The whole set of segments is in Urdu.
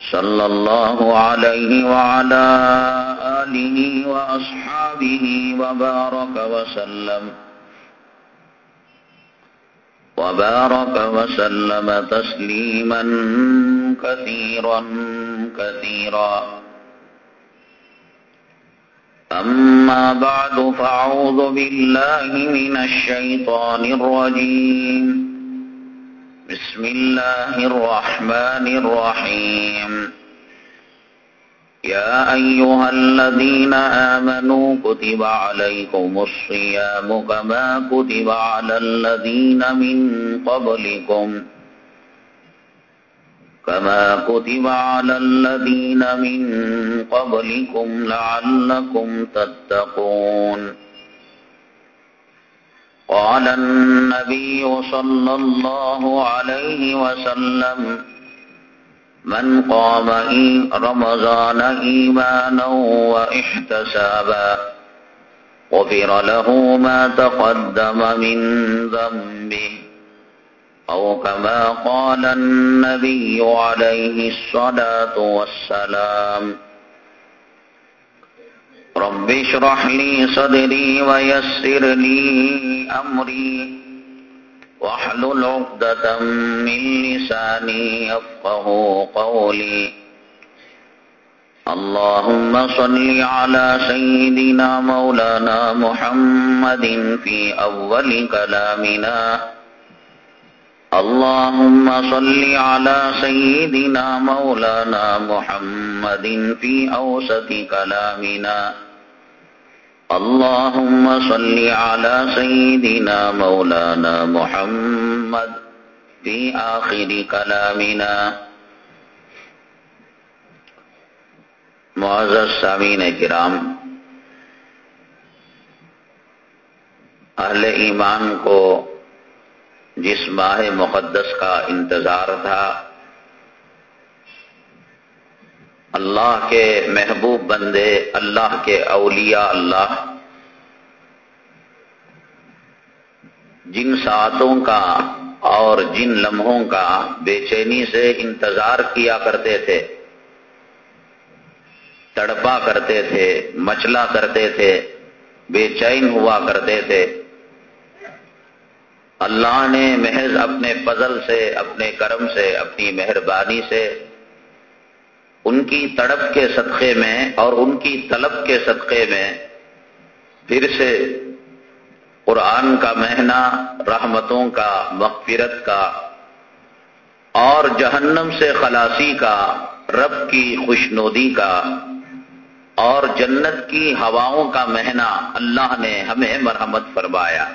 صلى الله عليه وعلى آله وأصحابه وبارك وسلم. وبارك وسلم تسليما كثيرا كثيرا. أما بعد فأعوذ بالله من الشيطان الرجيم. بسم الله الرحمن الرحيم. يا أيها الذين آمنوا كتب عليكم الصيام كما كتب على الذين من قبلكم. كما كتب على الذين من قبلكم لعلكم تتقون. قال النبي صلى الله عليه وسلم من قام رمضان إيمانا وإحتسابا غفر له ما تقدم من ذنبه. أو كما قال النبي عليه الصلاة والسلام رب اشرح لي صدري ويسر لي أمري. واحلل عقدة من لساني يفقه قولي. اللهم صل على سيدنا مولانا محمد في أول كلامنا. اللهم صل على سيدنا مولانا محمد في أوسط كلامنا. اللهم صل على سيدنا مولانا محمد في آخر كلامنا. معزز سامین کرام، اہل ایمان کو جس ماہ مقدس کا انتظار تھا، اللہ کے محبوب بندے، اللہ کے اولیاء، اللہ جن ساتوں کا اور جن لمحوں کا بے چینی سے انتظار کیا کرتے تھے، تڑپا کرتے تھے مچلا کرتے تھے، بے چین ہوا کرتے تھے۔ اللہ نے محض اپنے فضل سے، اپنے کرم سے، اپنی مہربانی سے ان کی تڑپ کے صدقے میں اور ان کی طلب کے صدقے میں پھر سے قرآن کا مہینہ، رحمتوں کا، مغفرت کا اور جہنم سے خلاصی کا، رب کی خوشنودی کا اور جنت کی ہواؤں کا مہینہ اللہ نے ہمیں مرحمت فرمایا۔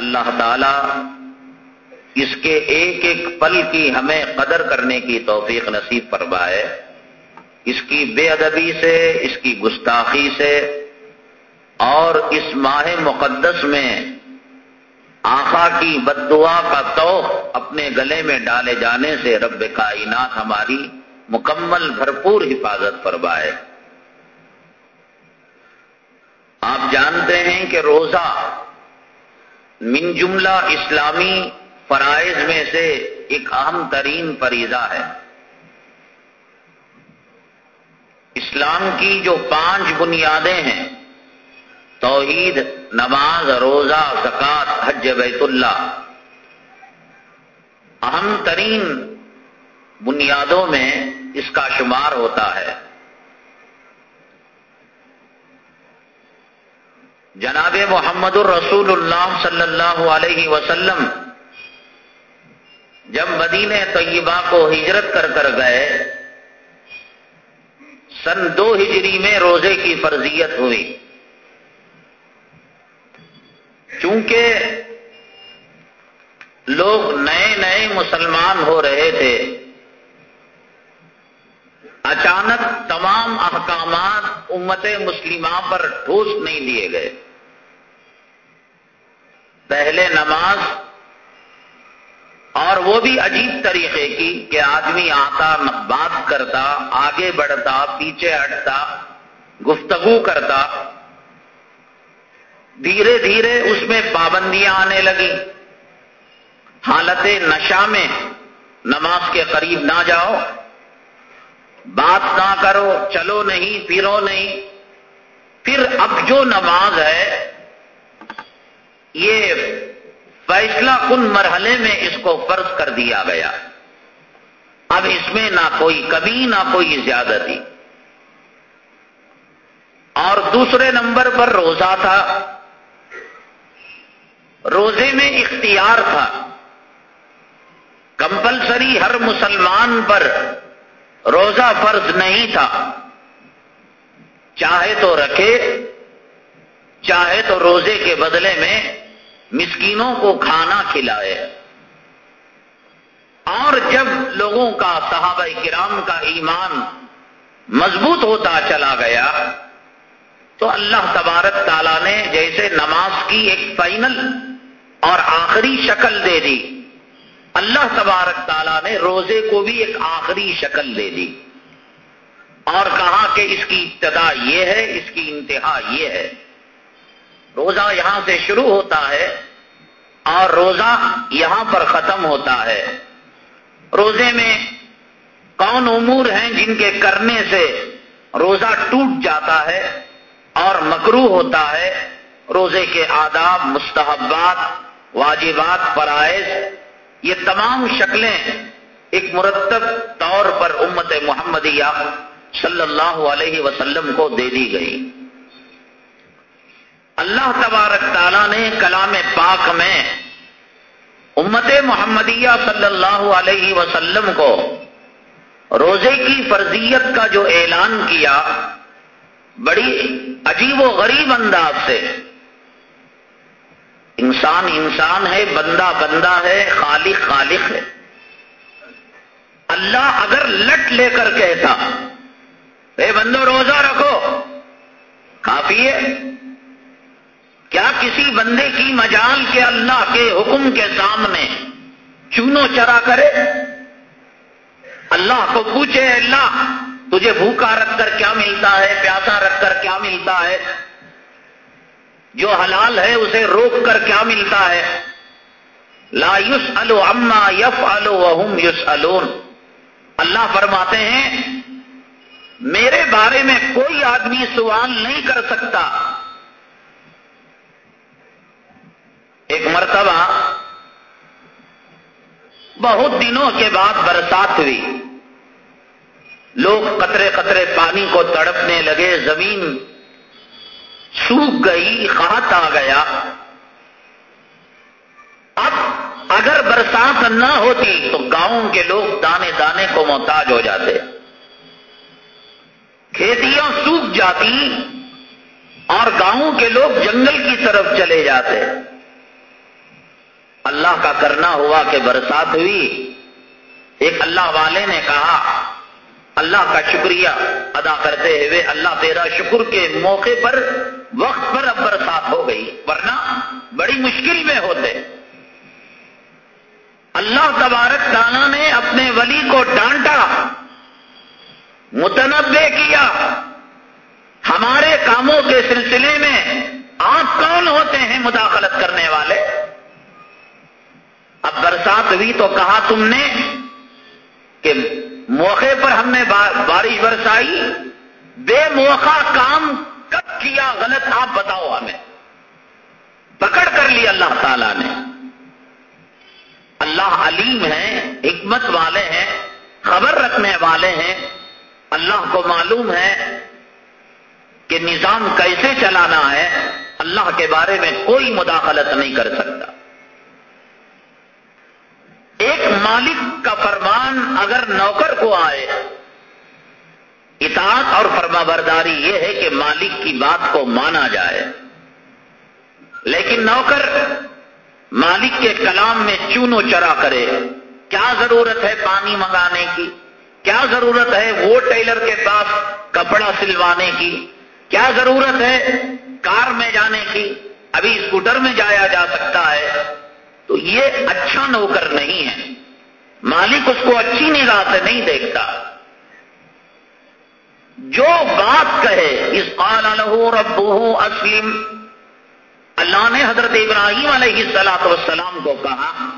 اللہ تعالی اس کے ایک ایک پل کی ہمیں قدر کرنے کی توفیق نصیب فرمائے۔ اس کی بے ادبی سے، اس کی گستاخی سے اور اس ماہ مقدس میں آخا کی بد دعا کا تو اپنے گلے میں ڈالے جانے سے رب کائنات ہماری مکمل بھرپور حفاظت فرمائے۔ آپ جانتے ہیں کہ روزہ من جملہ اسلامی فرائض میں سے ایک اہم ترین فریضہ ہے۔ اسلام کی جو پانچ بنیادیں ہیں، توحید، نماز، روزہ زکات حج، بیت اللہ، اہم ترین بنیادوں میں اس کا شمار ہوتا ہے۔ جناب محمد الرسول اللہ صلی اللہ علیہ وسلم، جب مدینہ طیبہ کو ہجرت کر کر گئے، سن دو ہجری میں روزے کی فرضیت ہوئی۔ چونکہ لوگ نئے نئے مسلمان ہو رہے تھے، اچانک تمام احکامات امت مسلمہ پر ٹھوس نہیں دیے گئے۔ پہلے نماز اور وہ بھی عجیب طریقے کی کہ آدمی آتا، بات کرتا، آگے بڑھتا، پیچھے ہٹتا، گفتگو کرتا۔ دھیرے دھیرے اس میں پابندیاں آنے لگی حالت نشا میں نماز کے قریب نہ جاؤ۔ بات نہ کرو، چلو نہیں، پھرو نہیں۔ پھر اب جو نماز ہے یہ فیصلہ کن مرحلے میں اس کو فرض کر دیا گیا۔ اب اس میں نہ کوئی کمی، نہ کوئی زیادتی۔ اور دوسرے نمبر پر روزہ تھا۔ روزے میں اختیار تھا۔ کمپلسری ہر مسلمان پر روزہ فرض نہیں تھا۔ چاہے تو رکھے چاہے تو روزے کے بدلے میں مسکینوں کو کھانا کھلائے۔ اور جب لوگوں کا صحابہ کرام کا ایمان مضبوط ہوتا چلا گیا، تو اللہ تبارک تعالیٰ نے جیسے نماز کی ایک فائنل اور آخری شکل دے دی، اللہ تبارک تعالیٰ نے روزے کو بھی ایک آخری شکل دے دی۔ اور کہا کہ اس کی ابتدا یہ ہے، اس کی انتہا یہ ہے۔ روزہ یہاں سے شروع ہوتا ہے اور روزہ یہاں پر ختم ہوتا ہے۔ روزے میں کون امور ہیں جن کے کرنے سے روزہ ٹوٹ جاتا ہے اور مکرو ہوتا ہے؟ روزے کے آداب، مستحبات، واجبات، فرائض، یہ تمام شکلیں ایک مرتب طور پر امت محمدیہ صلی اللہ علیہ وسلم کو دے دی گئی اللہ تبارک تعالیٰ نے کلام پاک میں امت محمدیہ صلی اللہ علیہ وسلم کو روزے کی فرضیت کا جو اعلان کیا، بڑی عجیب و غریب انداز سے۔ انسان انسان ہے، بندہ بندہ ہے، خالق خالق ہے۔ اللہ اگر لٹ لے کر کہتا، اے بندو روزہ رکھو، کافی ہے۔ کیا کسی بندے کی مجال کے اللہ کے حکم کے سامنے چونو چرا کرے؟ اللہ کو پوچھے، اللہ، تجھے بھوکا رکھ کر کیا ملتا ہے؟ پیاسا رکھ کر کیا ملتا ہے؟ جو حلال ہے اسے روک کر کیا ملتا ہے؟ لا یوس الو اما یف الو یوس اللہ فرماتے ہیں، میرے بارے میں کوئی آدمی سوال نہیں کر سکتا۔ مرتبہ بہت دنوں کے بعد برسات ہوئی۔ لوگ قطرے قطرے پانی کو تڑپنے لگے، زمین سوکھ گئی خات آ گیا۔ اب اگر برسات نہ ہوتی تو گاؤں کے لوگ دانے دانے کو محتاج ہو جاتے۔ کھیتیاں سوکھ جاتی اور گاؤں کے لوگ جنگل کی طرف چلے جاتے۔ اللہ کا کرنا ہوا کہ برسات ہوئی۔ ایک اللہ والے نے کہا، اللہ کا شکریہ ادا کرتے ہوئے اللہ تیرا شکر کے موقع پر وقت پر اب برسات ہو گئی۔ ورنہ بڑی مشکل میں ہوتے۔ اللہ تبارک تعالیٰ نے اپنے ولی کو ڈانٹا، متنوع کیا۔ ہمارے کاموں کے سلسلے میں آپ کون ہوتے ہیں مداخلت کرنے والے؟ اب برسات ہوئی تو کہا تم نے کہ موقع پر ہم نے بارش برسائی، بے موقع کام کب کیا غلط آپ بتاؤ ہمیں۔ پکڑ کر لی اللہ تعالی نے۔ اللہ علیم ہے حکمت والے ہیں، خبر رکھنے والے ہیں۔ اللہ کو معلوم ہے کہ نظام کیسے چلانا ہے۔ اللہ کے بارے میں کوئی مداخلت نہیں کر سکتا۔ ایک مالک کا فرمان اگر نوکر کو آئے، اطاعت اور فرما برداری یہ ہے کہ مالک کی بات کو مانا جائے۔ لیکن نوکر مالک کے کلام میں چونو چرا کرے۔ کیا ضرورت ہے پانی منگانے کی؟ کیا ضرورت ہے وہ ٹیلر کے پاس کپڑا سلوانے کی؟ کیا ضرورت ہے کار میں جانے کی؟ ابھی اسکوٹر میں جایا جا سکتا ہے۔ تو یہ اچھا نوکر نہیں ہے۔ مالک اس کو اچھی نگاہ سے نہیں دیکھتا۔ جو بات کہے اس قال له ربه اسلم اللہ نے حضرت ابراہیم علیہ السلاط والسلام کو کہا،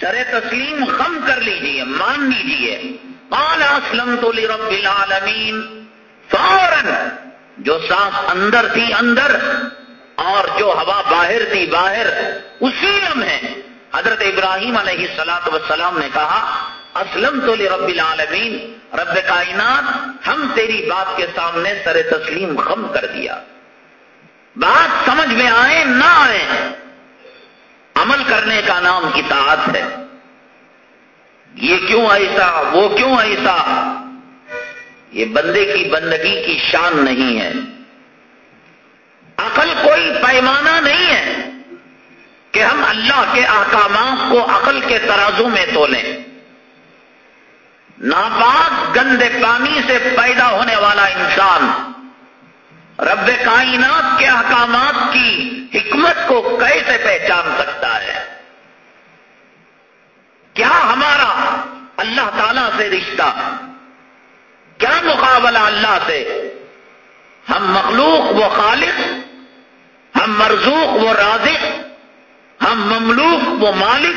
سر تسلیم خم کر لیجیے، مان لیجیے۔ قال اسلم تو العالمین فوراً جو سانس اندر تھی، اندر اور جو ہوا باہر تھی، باہر اسی لمحے حضرت ابراہیم علیہ السلاط وسلام نے کہا اسلم تو رب العالمین، رب کائنات، ہم تیری بات کے سامنے سر تسلیم خم کر دیا۔ بات سمجھ میں آئے نہ آئے، عمل کرنے کا نام اطاعت ہے۔ یہ کیوں ایسا؟ وہ کیوں ایسا؟ یہ بندے کی بندگی کی شان نہیں ہے۔ عقل کوئی پیمانہ نہیں ہے کہ ہم اللہ کے احکامات کو عقل کے ترازو میں تولیں۔ ناپاک گندے پانی سے پیدا ہونے والا انسان رب کائنات کے احکامات کی حکمت کو کیسے پہچان سکتا ہے؟ کیا ہمارا اللہ تعالی سے رشتہ، کیا مقابلہ اللہ سے؟ ہم مخلوق و خالق ہم مرزوق و رازق، ہم مملوک و مالک۔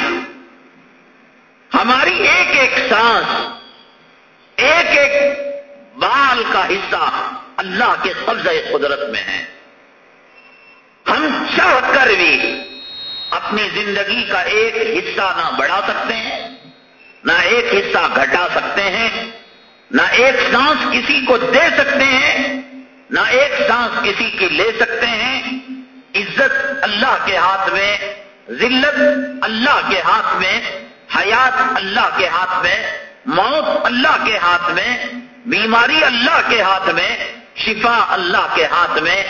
ہماری ایک ایک سانس ایک ایک بال کا حصہ اللہ کے قبضہ قدرت میں ہے۔ ہم چاہ کر بھی اپنی زندگی کا ایک حصہ نہ بڑھا سکتے ہیں، نہ ایک حصہ گھٹا سکتے ہیں، نہ ایک سانس کسی کو دے سکتے ہیں، نہ ایک سانس کسی کی لے سکتے ہیں۔ عزت اللہ کے ہاتھ میں، ذلت اللہ کے ہاتھ میں، حیات اللہ کے ہاتھ میں، موت اللہ کے ہاتھ میں، بیماری اللہ کے ہاتھ میں، شفا اللہ کے ہاتھ میں،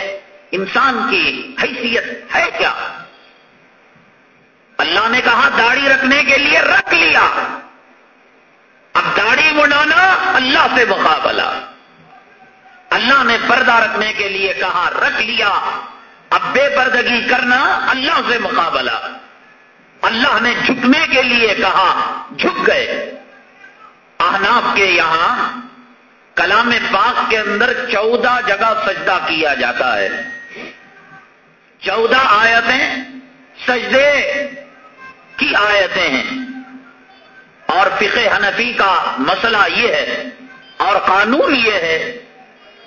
انسان کی حیثیت ہے کیا؟ اللہ نے کہا داڑھی رکھنے کے لیے رکھ لیا۔ اب داڑھی مڑانا اللہ سے مقابلہ۔ اللہ نے پردہ رکھنے کے لیے کہا رکھ لیا۔ اب بے پردگی کرنا اللہ سے مقابلہ۔ اللہ نے جھکنے کے لیے کہا، جھک گئے۔ احناف کے یہاں کلام پاک کے اندر چودہ جگہ سجدہ کیا جاتا ہے۔ چودہ آیتیں سجدے کی آیتیں ہیں۔ اور فقہ حنفی کا مسئلہ یہ ہے اور قانون یہ ہے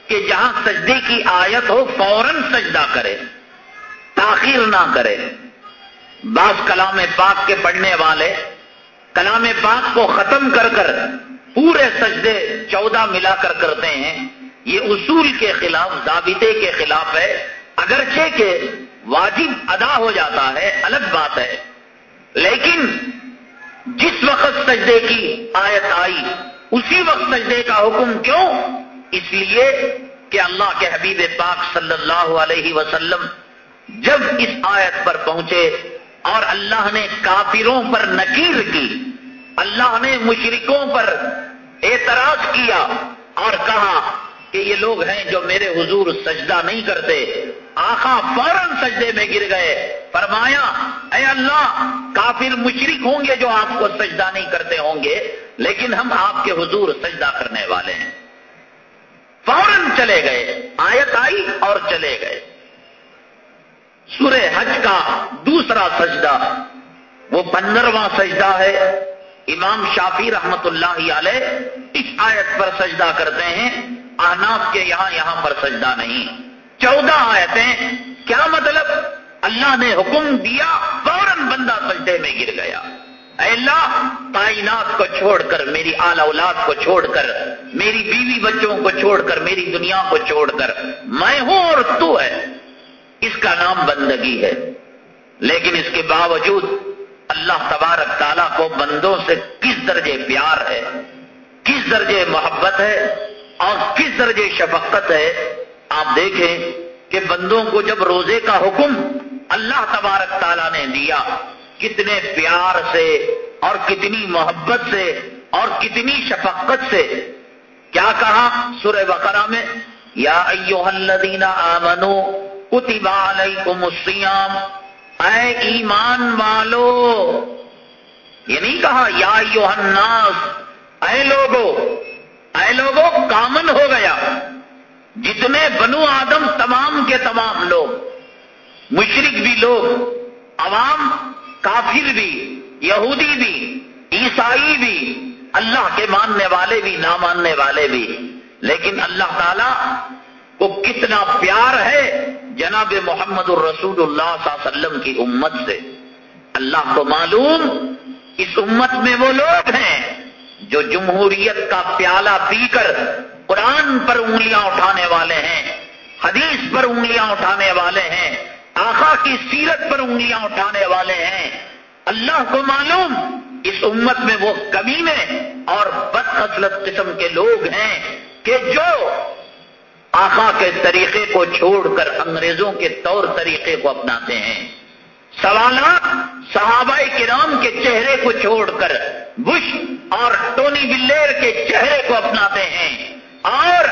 کہ جہاں سجدے کی آیت ہو، فوراً سجدہ کرے۔ تاخیر نہ کرے۔ بعض کلام پاک کے پڑھنے والے کلام پاک کو ختم کر کر پورے سجدے چودہ ملا کر کرتے ہیں۔ یہ اصول کے خلاف، ضابطے کے خلاف ہے۔ اگرچہ کہ واجب ادا ہو جاتا ہے، الگ بات ہے۔ لیکن جس وقت سجدے کی آیت آئی، اسی وقت سجدے کا حکم کیوں؟ اس لیے کہ اللہ کے حبیب پاک صلی اللہ علیہ وسلم جب اس آیت پر پہنچے اور اللہ نے کافروں پر نکیر کی، اللہ نے مشرکوں پر اعتراض کیا اور کہا کہ یہ لوگ ہیں جو میرے حضور سجدہ نہیں کرتے آخا فوراً سجدے میں گر گئے۔ فرمایا، اے اللہ، کافر مشرک ہوں گے جو آپ کو سجدہ نہیں کرتے ہوں گے، لیکن ہم آپ کے حضور سجدہ کرنے والے ہیں۔ فوراً چلے گئے، آیت آئی اور چلے گئے۔ سورہ حج کا دوسرا سجدہ۔ وہ پندرواں سجدہ ہے۔ امام شافی رحمت اللہ علیہ اس آیت پر سجدہ کرتے ہیں۔ آناف کے یہاں یہاں پر سجدہ نہیں۔ چودہ آیتیں، کیا مطلب؟ اللہ نے حکم دیا، فوراً بندہ سجدے میں گر گیا۔ اے اللہ، کائنات کو چھوڑ کر، میری آل اولاد کو چھوڑ کر، میری بیوی بچوں کو چھوڑ کر، میری دنیا کو چھوڑ کر، میں ہوں اور تو ہے۔ اس کا نام بندگی ہے۔ لیکن اس کے باوجود اللہ تبارک تعالیٰ کو بندوں سے کس درجے پیار ہے، کس درجے محبت ہے اور کس درجے شفقت ہے، آپ دیکھیں کہ بندوں کو جب روزے کا حکم اللہ تبارک تعالیٰ نے دیا، کتنے پیار سے اور کتنی محبت سے اور کتنی شفقت سے۔ کیا کہا سورہ بقرہ میں؟ یا ایوہ الذین آمنو کتب علیکم الصیام۔ اے ایمان والو، یہ نہیں کہا، یا ایوہ الناس، اے لوگو اے لوگو، کامن ہو گیا۔ جتنے بنو آدم، تمام کے تمام لوگ مشرق بھی لوگ، عوام، کافر بھی، یہودی بھی، عیسائی بھی، اللہ کے ماننے والے بھی نہ ماننے والے بھی۔ لیکن اللہ تعالی کو کتنا پیار ہے جناب محمد الرسول اللہ صلی اللہ علیہ وسلم کی امت سے۔ اللہ کو معلوم اس امت میں وہ لوگ ہیں جو جمہوریت کا پیالہ پی کر قرآن پر انگلیاں اٹھانے والے ہیں، حدیث پر انگلیاں اٹھانے والے ہیں آخا کی سیرت پر انگلیاں اٹھانے والے ہیں۔ اللہ کو معلوم اس امت میں وہ کمینے اور بدخصلت قسم کے لوگ ہیں کہ جو آخا کے طریقے کو چھوڑ کر انگریزوں کے طور طریقے کو اپناتے ہیں۔ سوالات صحابہ کرام کے چہرے کو چھوڑ کر بش اور ٹونی بلیر کے چہرے کو اپناتے ہیں اور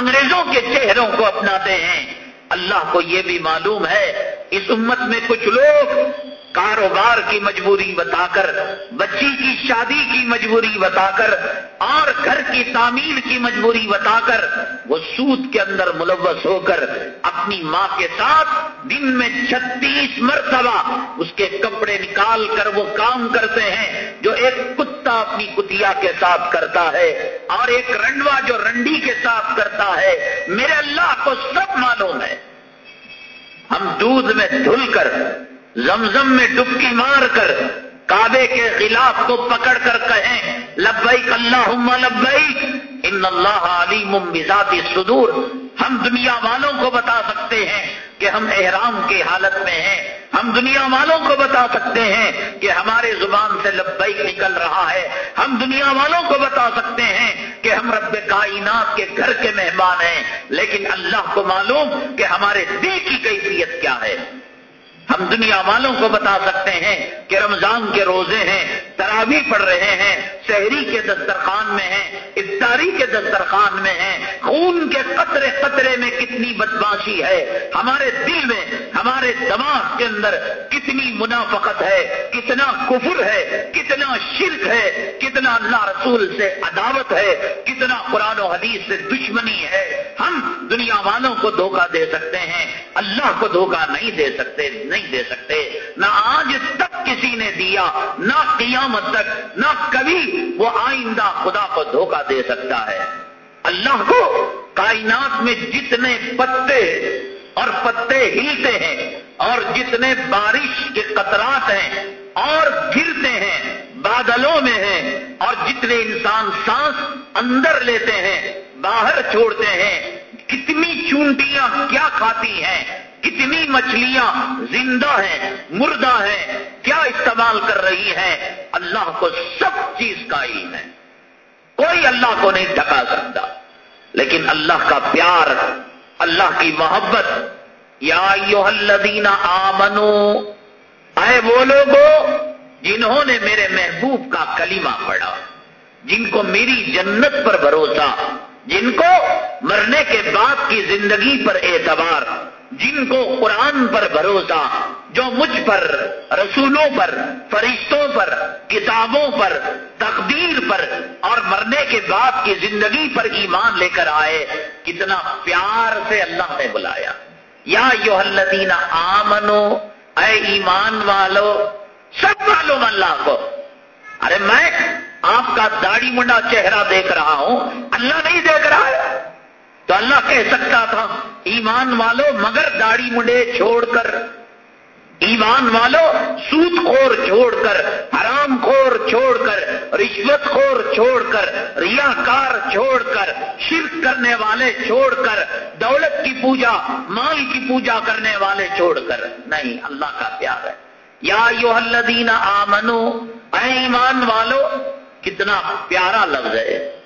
انگریزوں کے چہروں کو اپناتے ہیں۔ اللہ کو یہ بھی معلوم ہے، اس امت میں کچھ لوگ کاروبار کی مجبوری بتا کر بچی کی شادی کی مجبوری بتا کر اور گھر کی تعمیر کی مجبوری بتا کر وہ سود کے اندر ملوث ہو کر اپنی ماں کے ساتھ دن میں چھتیس مرتبہ اس کے کپڑے نکال کر وہ کام کرتے ہیں، جو ایک کتا اپنی کتیا کے ساتھ کرتا ہے، اور ایک رنڈوا جو رنڈی کے ساتھ کرتا ہے۔ میرے اللہ کو سب معلوم ہے۔ ہم دودھ میں دھل کر زمزم میں ڈبکی مار کر کعبے کے خلاف کو پکڑ کر کہیں، لبیک اللہ لبیک، ان اللہ علیم بذات صدور۔ ہم دنیا والوں کو بتا سکتے ہیں کہ ہم احرام کی حالت میں ہیں۔ ہم دنیا والوں کو بتا سکتے ہیں کہ ہمارے زبان سے لبیک نکل رہا ہے۔ ہم دنیا والوں کو بتا سکتے ہیں کہ ہم رب کائنات کے گھر کے مہمان ہیں۔ لیکن اللہ کو معلوم کہ ہمارے دل کی کیفیت کیا ہے۔ ہم دنیا والوں کو بتا سکتے ہیں کہ رمضان کے روزے ہیں تراوی پڑھ رہے ہیں، شہری کے دسترخوان میں ہیں، افطاری کے دسترخوان میں ہیں، خون کے قطرے قطرے میں کتنی بدماشی ہے۔ ہمارے دل میں، ہمارے دماغ کے اندر کتنی منافقت ہے، کتنا کفر ہے، کتنا شرک ہے، کتنا اللہ رسول سے عداوت ہے، کتنا قرآن و حدیث سے دشمنی ہے۔ ہم دنیا والوں کو دھوکہ دے سکتے ہیں، اللہ کو دھوکہ نہیں دے سکتے، نہیں نہیں دے سکتے۔ نہ آج تک کسی نے دیا، نہ قیامت تک، نہ کبھی وہ آئندہ خدا کو دھوکہ دے سکتا ہے۔ اللہ کو کائنات میں جتنے پتے اور پتے ہلتے ہیں اور جتنے بارش کے قطرات ہیں اور گرتے ہیں، بادلوں میں ہیں اور جتنے انسان سانس اندر لیتے ہیں، باہر چھوڑتے ہیں، کتنی چونٹیاں کیا کھاتی ہیں کتنی مچھلیاں زندہ ہیں، مردہ ہیں، کیا استعمال کر رہی ہیں؟ اللہ کو سب چیز کا علم ہے۔ کوئی اللہ کو نہیں ڈھکا سکتا۔ لیکن اللہ کا پیار، اللہ کی محبت۔ یا الذین آمنو آئے وہ لوگوں جنہوں نے میرے محبوب کا کلمہ پڑھا، جن کو میری جنت پر بھروسہ، جن کو مرنے کے بعد کی زندگی پر اعتبار۔ جن کو قرآن پر بھروسہ، جو مجھ پر، رسولوں پر، فرشتوں پر، کتابوں پر، تقدیر پر اور مرنے کے بعد کی زندگی پر ایمان لے کر آئے، کتنا پیار سے اللہ نے بلایا۔ یا یو الدین آمنو اے ایمان والو، سب معلوم اللہ کو۔ ارے میں آپ کا داڑھی منڈا چہرہ دیکھ رہا ہوں، اللہ نہیں دیکھ رہا ہے؟ تو اللہ کہہ سکتا تھا، ایمان والو مگر داڑھی منڈے چھوڑ کر، ایمان والو سود خور چھوڑ کر، حرام خور چھوڑ کر، رشوت خور چھوڑ کر، ریاکار چھوڑ کر، شرک کرنے والے چھوڑ کر، دولت کی پوجا، مال کی پوجا کرنے والے چھوڑ کر، نہیں، اللہ کا پیار ہے۔ یا یو الدین آمنو، اے ایمان والو، کتنا پیارا لفظ ہے۔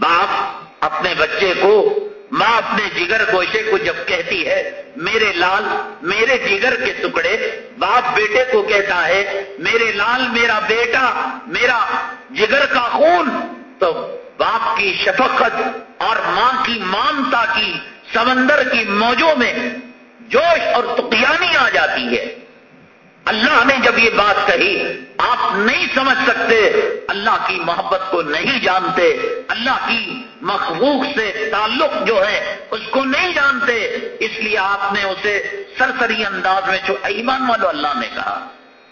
باپ اپنے بچے کو ماں اپنے جگر گوشے کو جب کہتی ہے، میرے لال، میرے جگر کے ٹکڑے، باپ بیٹے کو کہتا ہے، میرے لال، میرا بیٹا، میرا جگر کا خون، تو باپ کی شفقت اور ماں کی مامتا کی سمندر کی موجوں میں جوش اور تقیانی آ جاتی ہے۔ اللہ نے جب یہ بات کہی، آپ نہیں سمجھ سکتے، اللہ کی محبت کو نہیں جانتے، اللہ کی مخلوق سے تعلق جو ہے، اس کو نہیں جانتے، اس لیے آپ نے اسے سرسری انداز میں جو ایمان والو اللہ نے کہا۔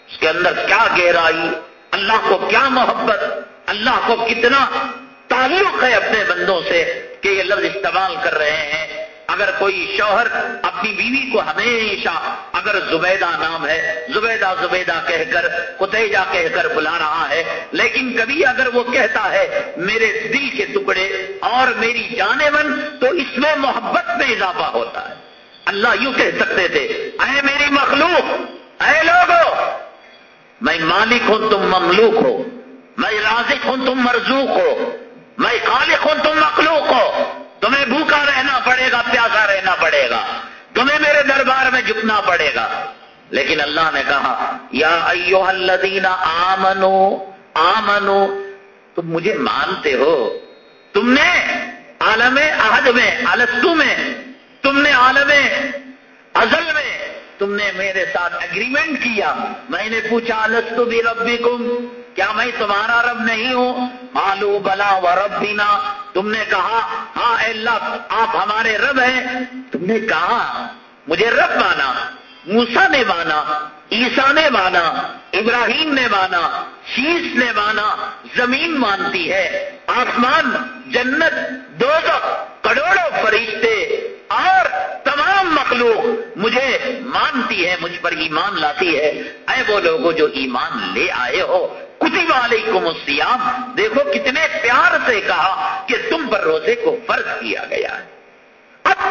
اس کے اندر کیا گہرائی، اللہ کو کیا محبت، اللہ کو کتنا تعلق ہے اپنے بندوں سے کہ یہ لفظ استعمال کر رہے ہیں۔ اگر کوئی شوہر اپنی بیوی کو ہمیشہ اگر زبیدہ نام ہے، زبیدہ زبیدہ کہہ کر کتےجا کہہ کر بلا رہا ہے، لیکن کبھی اگر وہ کہتا ہے، میرے دل کے ٹکڑے اور میری جانے من تو اس میں محبت میں اضافہ ہوتا ہے۔ اللہ یوں کہہ سکتے تھے، اے میری مخلوق، اے لوگو، میں مالک ہوں، تم مملوک ہو، میں رازق ہوں، تم مرزوق ہو، میں خالق ہوں، تم مخلوق ہو، تمہیں بھوکا رہنا پڑے گا پیاسا رہنا پڑے گا تمہیں میرے دربار میں جھکنا پڑے گا۔ لیکن اللہ نے کہا، یا ایو الذین آمنو آمنو، تم مجھے مانتے ہو۔ تم نے عالم عہد میں الستو میں، تم نے عالم ازل میں، تم نے میرے ساتھ اگریمنٹ کیا۔ میں نے پوچھا الستو بھی ربی کیا میں تمہارا رب نہیں ہوں؟ مالو بلا و رب تم نے کہا ہاں اے اللہ، آپ ہمارے رب ہیں۔ تم نے کہا، مجھے رب مانا موسا نے مانا عیسا نے مانا، ابراہیم نے مانا شیش نے مانا، زمین مانتی ہے، آسمان، جنت دو کروڑوں فرشتے، اور تمام مخلوق مجھے مانتی ہے، مجھ پر ایمان لاتی ہے۔ اے وہ لوگوں جو ایمان لے آئے ہو کتب علیکم السیام۔ دیکھو کتنے پیار سے کہا کہ تم پر روزے کو فرض کیا گیا ہے۔ اب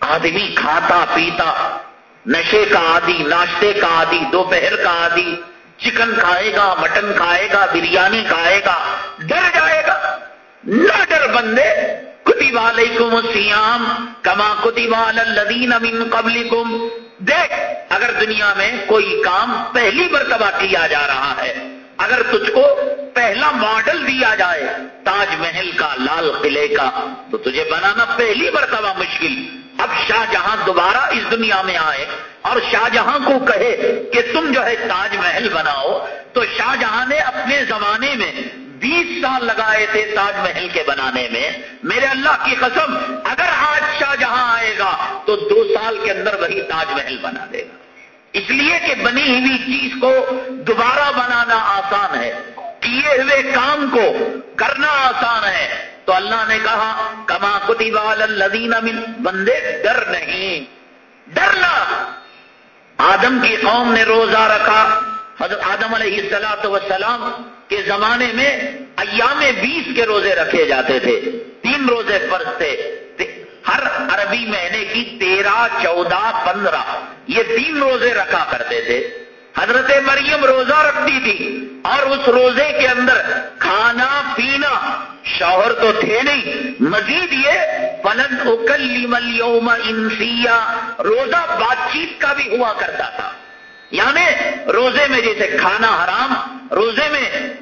آدمی کھاتا پیتا، نشے کا آدی ناشتے کا آدی دوپہر کا آدی چکن کھائے گا، مٹن کھائے گا، بریانی کھائے گا، ڈر جائے گا۔ نہ ڈر بندے۔ کتب علیکم السیام۔ کما کتب علی الذین من قبلکم۔ دیکھ، اگر دنیا میں کوئی کام پہلی مرتبہ کیا جا رہا ہے، اگر تجھ کو پہلا ماڈل دیا جائے تاج محل کا، لال قلعے کا، تو تجھے بنانا پہلی مرتبہ مشکل۔ اب شاہ جہاں دوبارہ اس دنیا میں آئے اور شاہ جہاں کو کہے کہ تم جو ہے تاج محل بناؤ، تو شاہ جہاں نے اپنے زمانے میں بیس سال لگائے تھے تاج محل کے بنانے میں۔ میرے اللہ کی قسم، اگر آج شاہ جہاں آئے گا، تو دو سال کے اندر وہی تاج محل بنا دے گا۔ اس لیے کہ بنی ہوئی چیز کو دوبارہ بنانا آسان ہے، کیے ہوئے کام کو کرنا آسان ہے۔ تو اللہ نے کہا، کما کتی وال من، بندے، ڈر نہیں۔ ڈرنا آدم کی قوم نے روزہ رکھا۔ حضرت آدم علیہ السلاط وسلام کے زمانے میں ایام بیس کے روزے رکھے جاتے تھے، تین روزے فرض تھے۔ ہر عربی مہینے کی تیرہ، چودہ، پندرہ، یہ تین روزے رکھا کرتے تھے۔ حضرت مریم روزہ رکھتی تھی اور اس روزے کے اندر کھانا، پینا، شوہر تو تھے نہیں۔ مزید یہ پلن اکلی ملیوم انسیا روزہ بات چیت کا بھی ہوا کرتا تھا۔ یعنی روزے میں جیسے کھانا حرام، روزے میں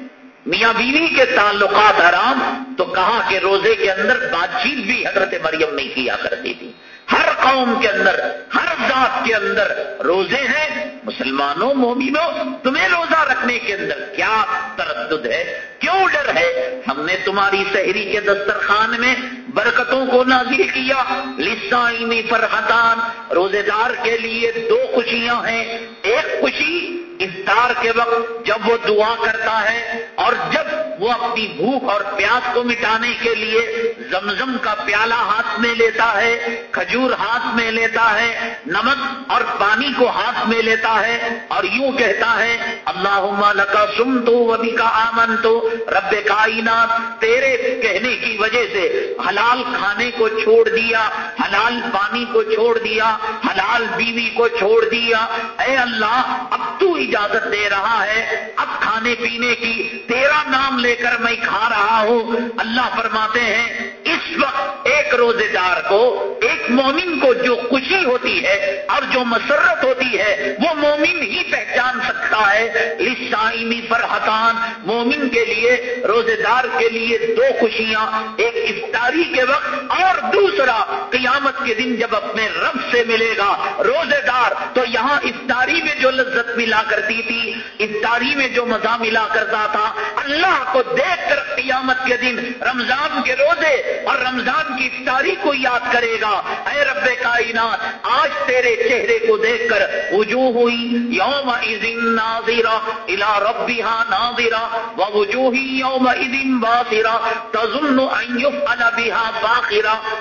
میاں بیوی کے تعلقات حرام، تو کہا کہ روزے کے اندر بات چیت بھی حضرت مریم نہیں کیا کرتی تھی۔ ہر قوم کے اندر، ہر ذات کے اندر روزے ہیں، مسلمانوں، مومنوں، تمہیں روزہ رکھنے کے اندر کیا تردد ہے؟ کیوں ڈر ہے؟ ہم نے تمہاری شہری کے دسترخوان میں برکتوں کو نازل کیا۔ لسائی فرحتان روزے دار کے لیے دو خوشیاں ہیں۔ ایک خوشی افطار کے وقت جب وہ دعا کرتا ہے اور جب وہ اپنی بھوک اور پیاس کو مٹانے کے لیے زمزم کا پیالہ ہاتھ میں لیتا ہے، کھجور ہاتھ میں لیتا ہے، نمک اور پانی کو ہاتھ میں لیتا ہے اور یوں کہتا ہے اللہ لکا سم تو وبی کا آمن تو رب کائنات تیرے کہنے کی وجہ سے حلال کھانے کو چھوڑ دیا، حلال پانی کو چھوڑ دیا، حلال بیوی کو چھوڑ دیا۔ اے اللہ، اب تو اجازت دے رہا ہے، اب کھانے پینے کی تیرا نام لے کر میں کھا رہا ہوں۔ اللہ فرماتے ہیں، اس وقت ایک روزے دار کو، ایک مومن کو جو خوشی ہوتی ہے اور جو مسرت ہوتی ہے، وہ مومن ہی پہچان سکتا ہے۔ لسائمی فرحتان، مومن کے لیے روزے دار کے لیے دو خوشیاں، ایک افطاری کے وقت اور دوسرا قیامت کے دن جب اپنے رب سے ملے گا۔ روزے دار تو یہاں افطاری میں جو لذت ملا کرتی تھی، افطاری میں جو مزہ ملا کرتا تھا، اللہ کو دیکھ کر قیامت کے دن رمضان کے روزے اور رمضان کی افطاری کو یاد کرے گا۔ اے رب کائنات، آج تیرے چہرے کو دیکھ کر وجوہ ہوئی۔ یوم ناظرہ الا ربها ناظرہ، ووجوہ یوم باصرہ بها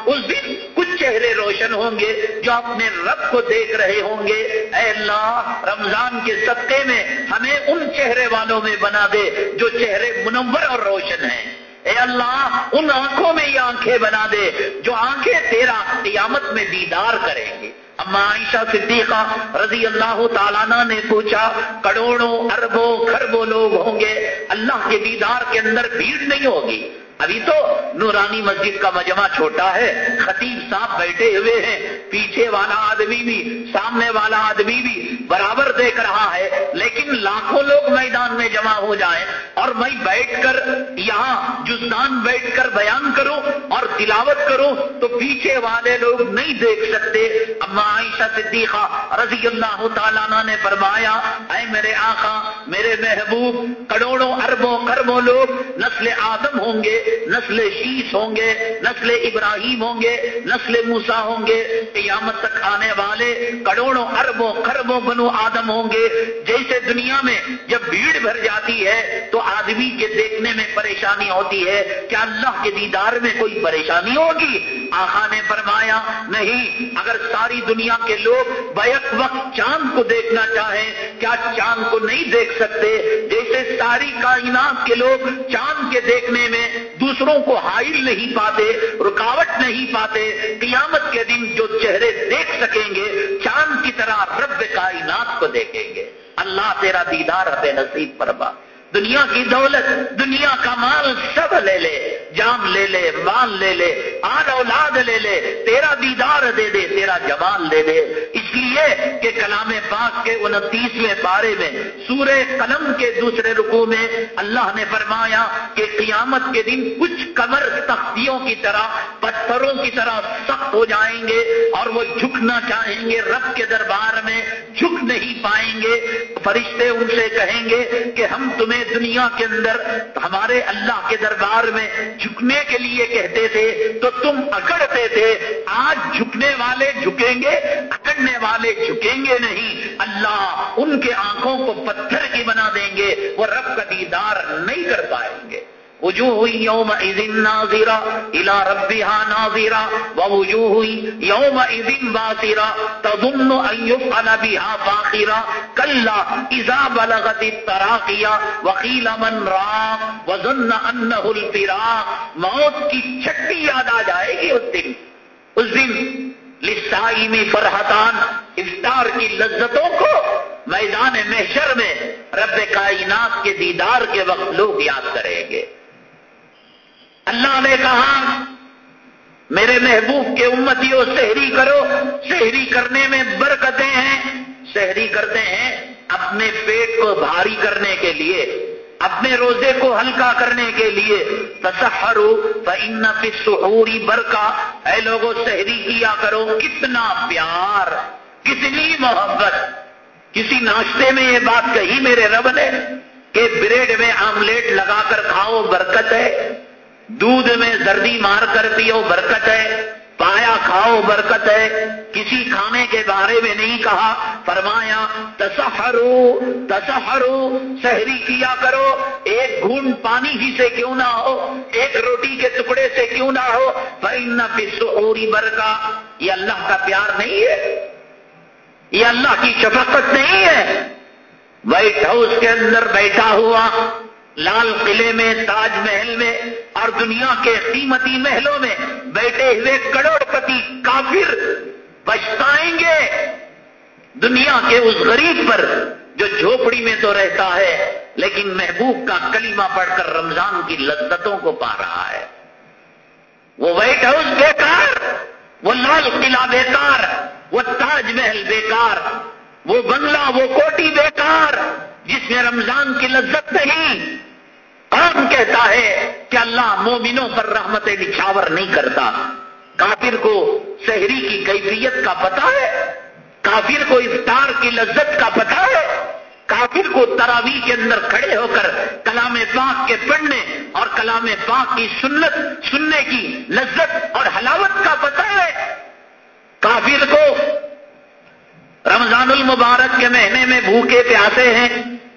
اس دن کچھ چہرے روشن ہوں گے جو اپنے رب کو دیکھ رہے ہوں گے۔ اے اللہ، رمضان کے صدقے میں ہمیں ان چہرے والوں میں بنا دے جو چہرے منور اور روشن ہیں۔ اے اللہ، ان آنکھوں میں یہ آنکھیں بنا دے جو آنکھیں تیرا قیامت میں دیدار کریں گے۔ اما عائشہ صدیقہ رضی اللہ تعالیٰ نے پوچھا، کروڑوں اربوں خربوں لوگ ہوں گے، اللہ کے دیدار کے اندر بھیڑ نہیں ہوگی۔ ابھی تو نورانی مسجد کا مجمع چھوٹا ہے، خطیب صاحب بیٹھے ہوئے ہیں، پیچھے والا آدمی بھی، سامنے والا آدمی بھی برابر دیکھ رہا ہے، لیکن لاکھوں لوگ میدان میں جمع ہو جائیں اور میں بیٹھ کر یہاں جزدان بیٹھ کر بیان کروں اور تلاوت کروں تو پیچھے والے لوگ نہیں دیکھ سکتے۔ اما عائشہ صدیقہ رضی اللہ تعالیٰ نے فرمایا، اے میرے آقا، میرے محبوب، کروڑوں، اربوں کربوں لوگ نسل آدم ہوں گے نسل شیش ہوں گے، نسل ابراہیم ہوں گے، نسل موسا ہوں گے، قیامت تک آنے والے کروڑوں، اربوں، خربوں بنو آدم ہوں گے۔ جیسے دنیا میں جب بھیڑ بھر جاتی ہے، تو آدمی کے دیکھنے میں پریشانی ہوتی ہے کیا اللہ کے دیدار میں کوئی پریشانی ہوگی۔ آخا نے فرمایا، نہیں، اگر ساری دنیا کے لوگ بیک وقت چاند کو دیکھنا چاہیں، کیا چاند کو نہیں دیکھ سکتے؟ جیسے ساری کائنات کے لوگ چاند کے دیکھنے میں دوسروں کو حائل نہیں پاتے، رکاوٹ نہیں پاتے، قیامت کے دن جو چہرے دیکھ سکیں گے، چاند کی طرح رب کائنات کو دیکھیں گے۔ اللہ تیرا دیدار رب نصیب پربا دنیا کی دولت، دنیا کا مال سب لے لے، جام لے لے، مال لے لے، آل اولاد لے لے، تیرا دیدار دے دے، تیرا جمال دے دے۔ اس لیے کہ کلام پاک کے انتیسویں بارے میں، سورہ قلم کے دوسرے رکو میں اللہ نے فرمایا کہ قیامت کے دن کچھ کمر تختیوں کی طرح، پتھروں کی طرح سخت ہو جائیں گے اور وہ جھکنا چاہیں گے، رب کے دربار میں جھک نہیں پائیں گے۔ فرشتے ان سے کہیں گے کہ ہم تمہیں دنیا کے اندر ہمارے اللہ کے دربار میں جھکنے کے لیے کہتے تھے، تو تم اکڑتے تھے۔ آج جھکنے والے جھکیں گے، اکڑنے والے جھکیں گے نہیں۔ اللہ ان کے آنکھوں کو پتھر کی بنا دیں گے، وہ رب کا دیدار نہیں کر پائیں گے۔ وجوہ یوم اذن ناظرہ الى ربها ناظرہ ووجوہ یوم اذن باسرہ تظن ان یفعل بها فاخرہ کلا اذا بلغت التراقیہ وقیل من راق وظن انہ الفراق موت کی چھٹی یاد آ جائے گی اس دن۔ اس دن لسائی میں فرحتان، افطار کی لذتوں کو میدان محشر میں رب کائنات کے دیدار کے وقت لوگ یاد کریں گے۔ اللہ نے کہا، میرے محبوب کے امتیوں سحری کرو۔ سحری کرنے میں برکتیں ہیں۔ سحری کرتے ہیں اپنے پیٹ کو بھاری کرنے کے لیے، اپنے روزے کو ہلکا کرنے کے لیے۔ تصحرو فن برکا اے لوگوں سحری کیا کرو۔ کتنا پیار، کتنی محبت۔ کسی ناشتے میں یہ بات کہی میرے رب نے کہ بریڈ میں آملیٹ لگا کر کھاؤ، برکت ہے۔ دودھ میں زردی مار کر پیو، برکت ہے۔ پایا کھاؤ، برکت ہے۔ کسی کھانے کے بارے میں نہیں کہا، فرمایا تصحرو تصحرو سحری کیا کرو۔ ایک گھون پانی ہی سے کیوں نہ ہو، ایک روٹی کے ٹکڑے سے کیوں نہ ہو۔ فن پسوری برکا یہ اللہ کا پیار نہیں ہے۔ یہ اللہ کی شفقت نہیں ہے۔ وائٹ ہاؤس کے اندر بیٹھا ہوا۔ لال قلعے میں، تاج محل میں اور دنیا کے قیمتی محلوں میں بیٹھے ہوئے کروڑ پتی کافر پچھتائیں گے۔ دنیا کے اس غریب پر جو جھوپڑی میں تو رہتا ہے، لیکن محبوب کا کلمہ پڑھ کر رمضان کی لذتوں کو پا رہا ہے۔ وہ وائٹ ہاؤس بیکار، وہ لال قلعہ بیکار، وہ تاج محل بیکار، وہ بنگلہ، وہ کوٹی بیکار، جس میں رمضان کی لذت نہیں کون کہتا ہے کہ اللہ مومنوں پر رحمت نچھاور نہیں کرتا؟ کافر کو شہری کی کیفیت کا پتا ہے؟ کافر کو افطار کی لذت کا پتا ہے؟ کافر کو تراوی کے اندر کھڑے ہو کر کلام پاک کے پڑھنے اور کلام پاک کی سنت سننے کی لذت اور حلاوت کا پتا ہے؟ کافر کو رمضان المبارک کے مہینے میں بھوکے پیاسے ہیں،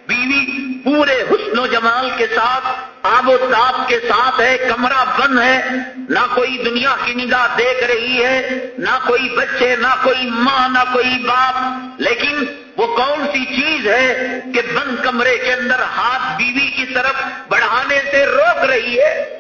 بیوی پورے حسن و جمال کے ساتھ، آب و تاب کے ساتھ ہے، کمرہ بند ہے۔ نہ کوئی دنیا کی نگاہ دیکھ رہی ہے، نہ کوئی بچے، نہ کوئی ماں، نہ کوئی باپ۔ لیکن وہ کون سی چیز ہے کہ بند کمرے کے اندر ہاتھ بیوی کی طرف بڑھانے سے روک رہی ہے؟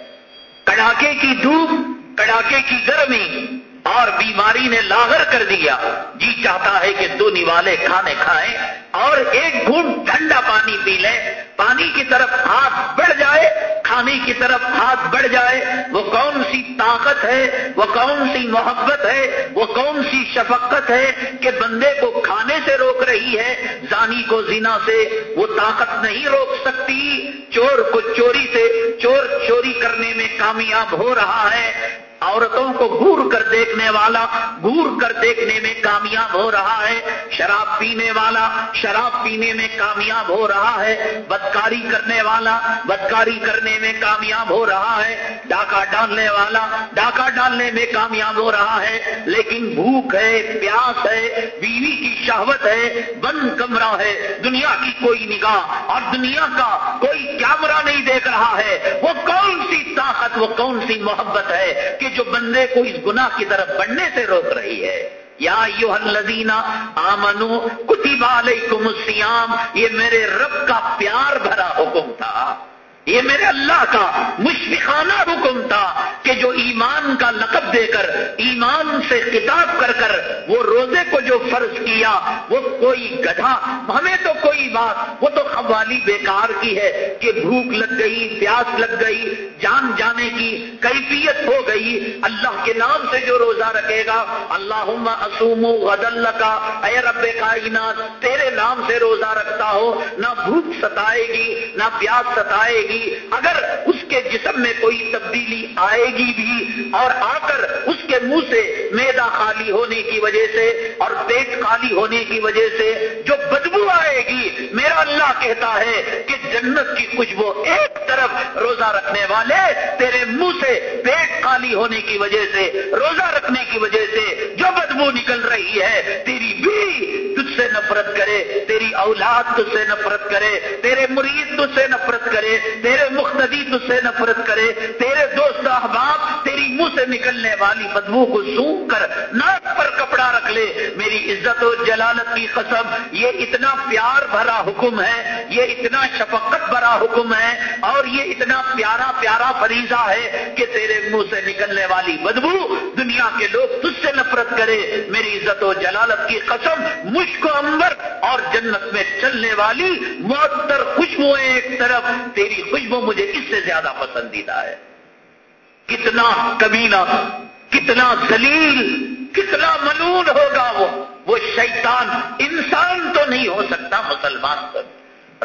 کڑاکے کی دھوپ کڑاکے کی گرمی۔ اور بیماری نے لاغر کر دیا۔ جی چاہتا ہے کہ دو نیوالے کھانے کھائیں اور ایک گھونٹ ٹھنڈا پانی پی لیں۔ پانی کی طرف ہاتھ بڑھ جائے، کھانے کی طرف ہاتھ بڑھ جائے۔ وہ کون سی طاقت ہے؟ وہ کون سی محبت ہے؟ وہ کون سی شفقت ہے کہ بندے کو کھانے سے روک رہی ہے؟ زانی کو زنا سے وہ طاقت نہیں روک سکتی۔ چور کو چوری سے، چور چوری کرنے میں کامیاب ہو رہا ہے۔ عورتوں کو گور کر دیکھنے والا، گور کر دیکھنے میں کامیاب ہو رہا ہے، شراب پینے والا، شراب پینے میں کامیاب ہو رہا ہے، بدکاری کرنے والا، بدکاری کرنے میں کامیاب ہو رہا ہے، ڈاکہ ڈالنے والا، ڈاکہ ڈالنے میں کامیاب ہو رہا ہے، لیکن بھوک ہے، پیاس ہے، بیوی کی شہوت ہے بند کمرہ ہے، دنیا کی کوئی نگاہ اور دنیا کا کوئی کیمرہ نہیں دیکھ رہا ہے، وہ کون سی طاقت، وہ کون سی محبت ہے کہ جو بندے کو اس گناہ کی طرف بڑھنے سے روک رہی ہے۔ یا یو الذین آمنو، کتب علیکم السیام یہ میرے رب کا پیار بھرا حکم تھا۔ یہ میرے اللہ کا مشفقانہ حکم تھا کہ جو ایمان کا لقب دے کر، ایمان سے کتاب کر کر وہ روزے کو جو فرض کیا، وہ کوئی گدھا، ہمیں تو کوئی بات، وہ تو قوالی بیکار کی ہے کہ بھوک لگ گئی، پیاس لگ گئی، جان جانے کی کیفیت ہو گئی۔ اللہ کے نام سے جو روزہ رکھے گا اللہ اسوم غد اللہ کا اے رب کائنات، تیرے نام سے روزہ رکھتا ہو، نہ بھوک ستائے گی، نہ پیاس ستائے گی گی اگر اس کے جسم میں کوئی تبدیلی آئے گی بھی اور آ کر اس کے منہ سے میدا خالی ہونے کی وجہ سے اور پیٹ خالی ہونے کی وجہ سے جو بدبو آئے گی، میرا اللہ کہتا ہے کہ جنت کی خوشبو ایک طرف روزہ رکھنے والے تیرے منہ سے پیٹ خالی ہونے کی وجہ سے، روزہ رکھنے کی وجہ سے جو بدبو نکل رہی ہے، تیری بھی تجھ سے نفرت کرے، تیری اولاد تجھ سے نفرت کرے، تیرے مرید تجھ سے نفرت کرے تیرے مختدی تجھ سے نفرت کرے، تیرے دوست احباب تیری منہ سے نکلنے والی بدبو کو سونگ کر ناک پر کپڑا رکھ لے۔ میری عزت و جلالت کی قسم، یہ اتنا پیار بھرا حکم ہے، یہ اتنا شفقت بھرا حکم ہے اور یہ اتنا پیارا پیارا فریضہ ہے کہ تیرے منہ سے نکلنے والی بدبو دنیا کے لوگ تجھ سے نفرت کرے۔ میری عزت و جلالت کی قسم مشک و امبر اور جنت میں چلنے والی معطر خوشبوئیں ایک طرف، تیری خوشبو مجھے اس سے زیادہ پسندیدہ ہے۔ کتنا کمینہ، کتنا دلیل کتنا ملون ہوگا وہ۔ وہ شیطان انسان تو نہیں ہو سکتا مسلمان تو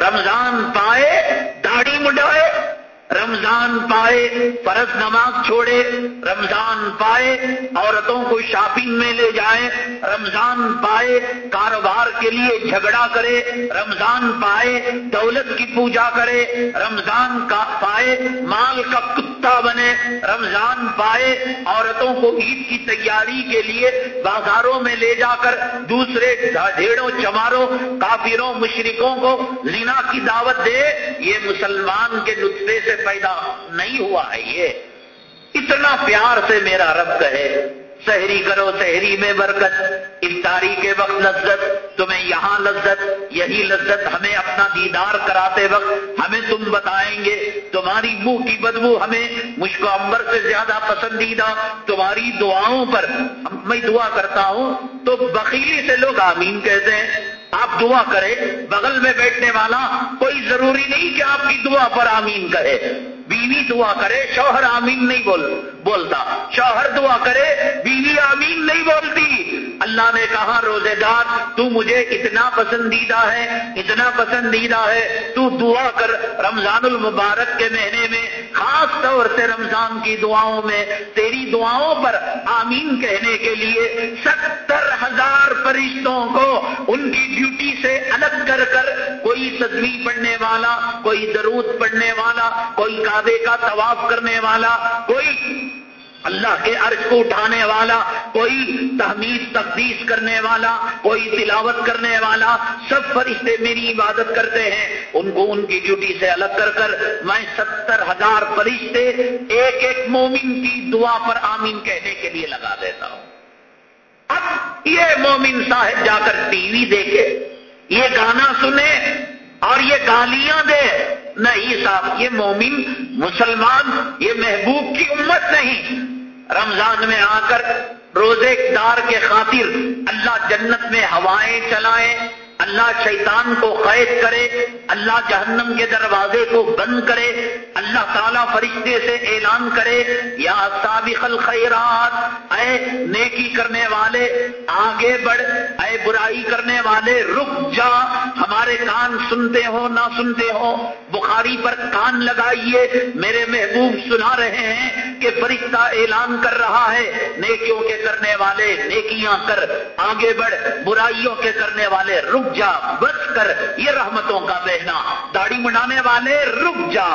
رمضان پائے، داڑھی مڈائے۔ رمضان پائے، فرض نماز چھوڑے۔ رمضان پائے عورتوں کو شاپنگ میں لے جائے رمضان پائے، کاروبار کے لیے جھگڑا کرے، رمضان پائے، دولت کی پوجا کرے، رمضان کا پائے، مال کا کتا بنے، رمضان پائے، عورتوں کو عید کی تیاری کے لیے بازاروں میں لے جا کر دوسرے ڈھیڑوں چماروں، کافروں، مشرکوں کو لینا کی دعوت دے، یہ مسلمان کے نطفے سے پیدا نہیں ہوا ہے یہ۔ اتنا پیار سے میرا رب کہے سحری کرو سحری میں برکت۔ افطاری کے وقت لذت، تمہیں یہاں لذت، یہی لذت ہمیں اپنا دیدار کراتے وقت ہمیں تم بتائیں گے۔ تمہاری منہ کی بدبو ہمیں مشکو امبر سے زیادہ پسندیدہ۔ تمہاری دعاؤں پر میں دعا کرتا ہوں۔ تو بخیلی سے لوگ آمین کہتے ہیں۔ آپ دعا کرے بغل میں بیٹھنے والا کوئی ضروری نہیں کہ آپ کی دعا پر آمین کرے۔ بیوی دعا کرے، شوہر آمین نہیں بول بولتا۔ شوہر دعا کرے، بیوی آمین نہیں بولتی۔ اللہ نے کہا روزے دار تو مجھے اتنا پسندیدہ ہے، اتنا پسندیدہ ہے۔ تو دعا کر رمضان المبارک کے مہینے میں، خاص طور سے رمضان کی دعاؤں میں، تیری دعاؤں پر آمین کہنے کے لیے ستر ہزار فرشتوں کو ان کی ڈیوٹی سے الگ کر کر کوئی تصویر پڑھنے والا، کوئی درود پڑھنے والا، کوئی کعبے کا طواف کرنے والا، کوئی اللہ کے عرض کو اٹھانے والا، کوئی تحمید، تقدیس کرنے والا، کوئی تلاوت کرنے والا، سب فرشتے میری عبادت کرتے ہیں۔ ان کو ان کی ڈیوٹی سے الگ کر کر میں ستر ہزار فرشتے ایک ایک مومن کی دعا پر آمین کہنے کے لیے لگا دیتا ہوں۔ اب یہ مومن صاحب جا کر ٹی وی دیکھے، یہ گانا سنے اور یہ گالیاں دے۔ نہیں صاحب یہ مومن، مسلمان، یہ محبوب کی امت نہیں۔ رمضان میں آ کر روزے دار کے خاطر اللہ جنت میں ہوائیں چلائیں، اللہ شیطان کو قید کرے، اللہ جہنم کے دروازے کو بند کرے اللہ تعالیٰ فرشتے سے اعلان کرے، یا سابق الخیرات، اے نیکی کرنے والے، آگے بڑھ، اے برائی کرنے والے، رک جا، ہمارے کان سنتے ہو، نہ سنتے ہو، بخاری پر کان لگائیے، میرے محبوب سنا رہے ہیں کہ فرشتہ اعلان کر رہا ہے، نیکیوں کے کرنے والے، نیکیاں کر، آگے بڑھ، برائیوں کے کرنے والے، رک جا، بس کر، یہ رحمتوں کا بہنا، داڑھی منانے والے، رک جا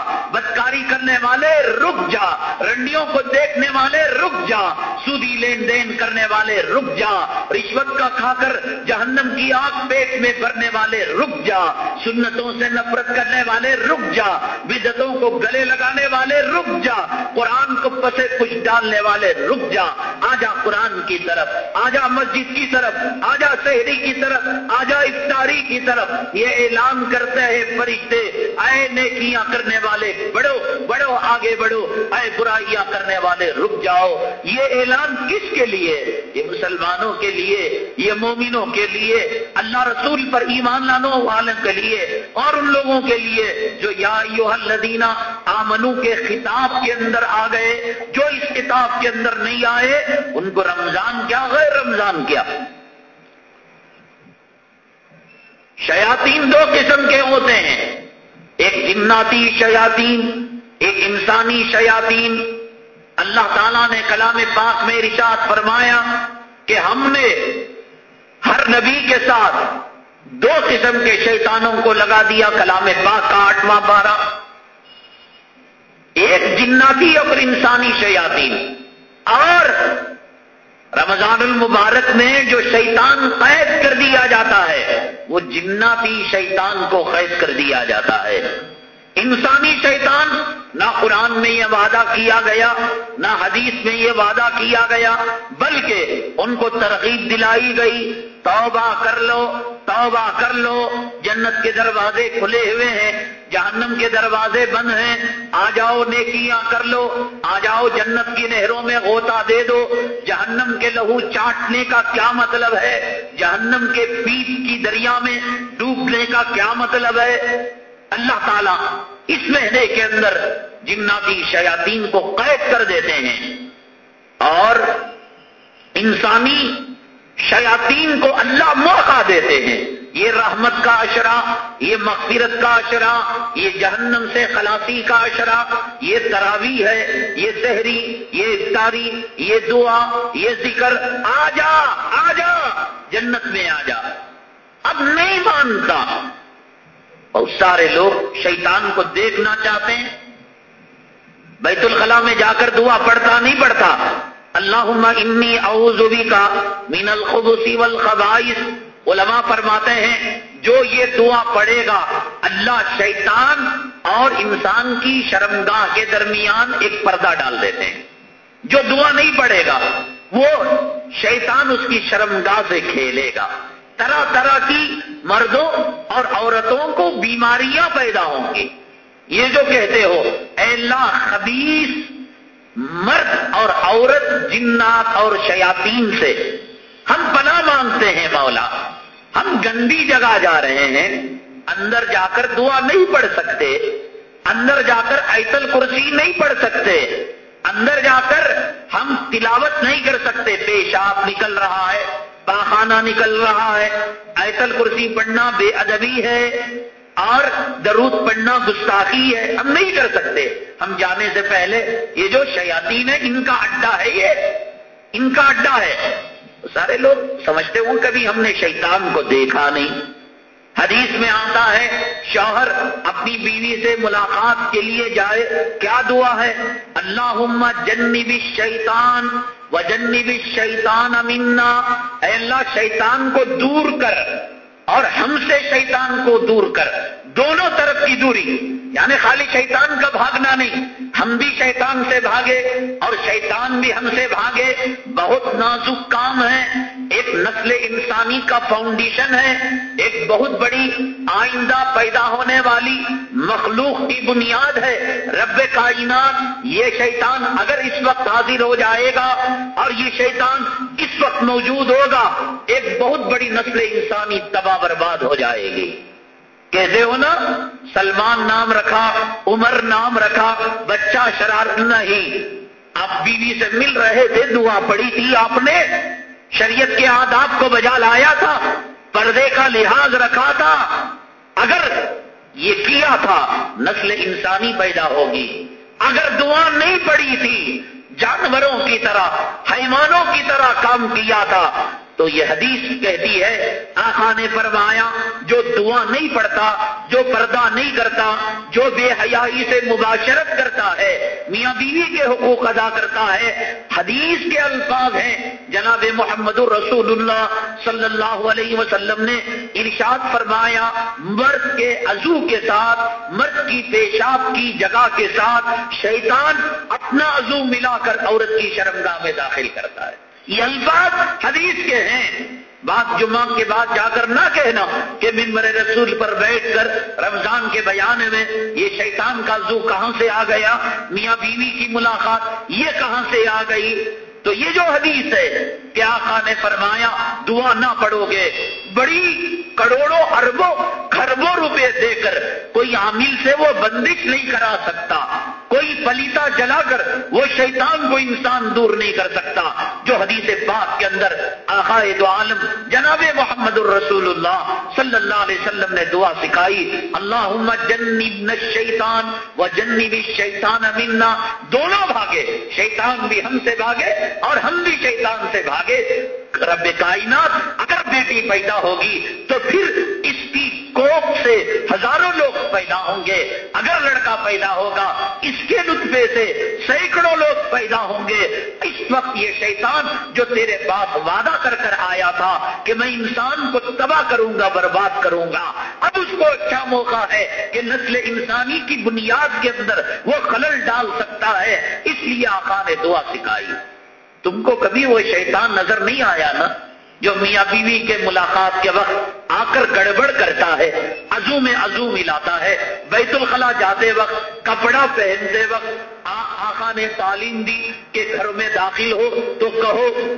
بدکاری کرنے والے رک جا، رنڈیوں کو دیکھنے والے رک جا، سودی لین دین کرنے والے رک جا، رشوت کا کھا کر جہنم کی آگ پیٹ میں بھرنے والے رک جا، سنتوں سے نفرت کرنے والے رک جا بدتوں کو گلے لگانے والے رک جا، قرآن کو پسے کچھ ڈالنے والے رک جا۔ آجا قرآن کی طرف، آجا مسجد کی طرف، آجا شہری کی طرف، آجا افطاری کی طرف۔ یہ اعلان کرتے ہیں فرشتے، اے نیکیاں کرنے والے، بڑے بڑھو بڑھو، آگے بڑھو۔ اے برائیاں کرنے والے، رک جاؤ۔ یہ اعلان کس کے لیے؟ یہ مسلمانوں کے لیے، یہ مومنوں کے لیے، اللہ رسول پر ایمان لانوں والوں کے لیے، اور ان لوگوں کے لیے جو یا یو الدینہ آمنو کے خطاب کے اندر آ گئے، جو اس کتاب کے اندر نہیں آئے، ان کو رمضان کیا، غیر رمضان کیا؟ شیاطین دو قسم کے ہوتے ہیں۔ ایک جناتی شیاطین ایک انسانی شیاطین، اللہ تعالیٰ نے کلام پاک میں رشاد فرمایا کہ ہم نے ہر نبی کے ساتھ دو قسم کے شیطانوں کو لگا دیا، کلام پاک کا آٹھواں بارہ ایک جناتی اور انسانی شیاطین۔ اور رمضان المبارک میں جو شیطان قید کر دیا جاتا ہے، وہ جناتی شیطان کو قید کر دیا جاتا ہے۔ انسانی شیطان، نہ قرآن میں یہ وعدہ کیا گیا، نہ حدیث میں یہ وعدہ کیا گیا، بلکہ ان کو ترغیب دلائی گئی، توبہ کر لو، توبہ کر لو، جنت کے دروازے کھلے ہوئے ہیں، جہنم کے دروازے بند ہیں، آ جاؤ نیکیاں کر لو، آ جاؤ جنت کی نہروں میں غوطہ دے دو، جہنم کے لہو چاٹنے کا کیا مطلب ہے؟ جہنم کے پیٹ کی دریا میں ڈوبنے کا کیا مطلب ہے؟ اللہ تعالیٰ اس مہینے کے اندر جناتی شیاطین کو قید کر دیتے ہیں اور انسانی شیاطین کو اللہ موقع دیتے ہیں۔ یہ رحمت کا اشرا، یہ مغفرت کا اشرا، یہ جہنم سے خلاصی کا اشرا، یہ تراوی ہے، یہ سحری، یہ افطاری، یہ دعا، یہ ذکر۔ آ جا آ جا جنت میں آ جا اب نہیں مانتا۔ اور سارے لوگ شیطان کو دیکھنا چاہتے ہیں۔ بیت الخلاء میں جا کر دعا پڑھتا نہیں پڑھتا۔ اللہ انی بی کا مین الخبسی والخبائث۔ علماء فرماتے ہیں، جو یہ دعا پڑھے گا، اللہ شیطان اور انسان کی شرمگاہ کے درمیان ایک پردہ ڈال دیتے ہیں۔ جو دعا نہیں پڑھے گا، وہ شیطان اس کی شرمگاہ سے کھیلے گا۔ طرح طرح کی مردوں اور عورتوں کو بیماریاں پیدا ہوں گی۔ یہ جو کہتے ہو، اے اللہ خبیص مرد اور عورت جنات اور شیاطین سے، ہم پناہ مانگتے ہیں مولا۔ ہم گندی جگہ جا رہے ہیں، اندر جا کر دعا نہیں پڑھ سکتے، اندر جا کر ایتل کرسی نہیں پڑھ سکتے، اندر جا کر ہم تلاوت نہیں کر سکتے، پیشاب نکل رہا ہے۔ پاخانہ نکل رہا ہے۔ ایتل کرسی پڑھنا بے ادبی ہے اور درود پڑھنا گستاخی ہے۔ ہم نہیں کر سکتے۔ ہم جانے سے پہلے یہ جو شیاطین ہے ان کا اڈا ہے یہ۔ ان کا اڈا ہے۔ سارے لوگ سمجھتے ہوں، کبھی ہم نے شیطان کو دیکھا نہیں۔ حدیث میں آتا ہے، شوہر اپنی بیوی سے ملاقات کے لیے جائے، کیا دعا ہے؟ اللہ جنبی شیطان وجنی بھی شیطان امینا اے اللہ، شیطان کو دور کر اور ہم سے شیطان کو دور کر۔ دونوں طرف کی دوری۔ یعنی خالی شیطان کا بھاگنا نہیں، ہم بھی شیطان سے بھاگے اور شیطان بھی ہم سے بھاگے۔ بہت نازک کام ہے، ایک نسل انسانی کا فاؤنڈیشن ہے، ایک بہت بڑی آئندہ پیدا ہونے والی مخلوق کی بنیاد ہے۔ رب کائنات، یہ شیطان اگر اس وقت حاضر ہو جائے گا اور یہ شیطان اس وقت موجود ہوگا، ایک بہت بڑی نسل انسانی تباہ برباد ہو جائے گی۔ کہتے ہو نا سلمان نام رکھا، عمر نام رکھا، بچہ شرارت نہیں۔ آپ بیوی سے مل رہے تھے، دعا پڑی تھی آپ نے۔ شریعت کے آداب کو بجا لایا تھا، پردے کا لحاظ رکھا تھا۔ اگر یہ کیا تھا، نسل انسانی پیدا ہوگی۔ اگر دعا نہیں پڑی تھی، جانوروں کی طرح حیمانوں کی طرح کام کیا تھا۔ تو یہ حدیث کہتی ہے آخا نے فرمایا، جو دعا نہیں پڑتا جو پردہ نہیں کرتا، جو بے حیائی سے مباشرت کرتا ہے، میاں بیوی کے حقوق ادا کرتا ہے، حدیث کے الفاظ ہیں۔ جناب محمد الرسول اللہ صلی اللہ علیہ وسلم نے ارشاد فرمایا، مرد کے عزو کے ساتھ، مرد کی پیشاب کی جگہ کے ساتھ، شیطان اپنا عزو ملا کر عورت کی شرمگاہ میں داخل کرتا ہے۔ یہ الفاظ حدیث کے ہیں۔ بات جمعہ کے بعد جا کر نہ کہنا کہ ممبر رسول پر بیٹھ کر رمضان کے بیان میں یہ شیطان کا زو کہاں سے آ گیا؟ میاں بیوی کی ملاقات یہ کہاں سے آ گئی؟ تو یہ جو حدیث ہے کیا آقا نے فرمایا، دعا نہ پڑھو گے، بڑی کروڑوں اربوں خربوں روپے دے کر کوئی عامل سے وہ بندش نہیں کرا سکتا، کوئی پلیتا جلا کر وہ شیطان کو انسان دور نہیں کر سکتا۔ جو حدیث پاک کے اندر دو عالم جناب محمد الرسول اللہ صلی اللہ علیہ وسلم نے دعا سکھائی اللہ جنب شیطان و جنبی شیطان منا۔ دونوں بھاگے، شیطان بھی ہم سے بھاگے اور ہم بھی شیطان سے بھاگے۔ رب کائنات اگر بیٹی پیدا ہوگی تو پھر اس کی کوپ سے ہزاروں لوگ پیدا ہوں گے۔ اگر لڑکا پیدا ہوگا، اس کے نطفے سے سینکڑوں لوگ پیدا ہوں گے۔ اس وقت یہ شیطان جو تیرے پاس وعدہ کر کر آیا تھا کہ میں انسان کو تباہ کروں گا، برباد کروں گا، اب اس کو اچھا موقع ہے کہ نسل انسانی کی بنیاد کے اندر وہ خلل ڈال سکتا ہے۔ اس لیے آقا نے دعا سکھائی۔ تم کو کبھی وہ شیطان نظر نہیں آیا نا جو میاں بیوی کے ملاقات کے وقت آ کر گڑبڑ کرتا ہے ازو میں ازو ملاتا ہے۔ بیت الخلا جاتے وقت، کپڑا پہنتے وقت آقا نے تعلیم دی کہ گھر میں داخل ہو تو کہو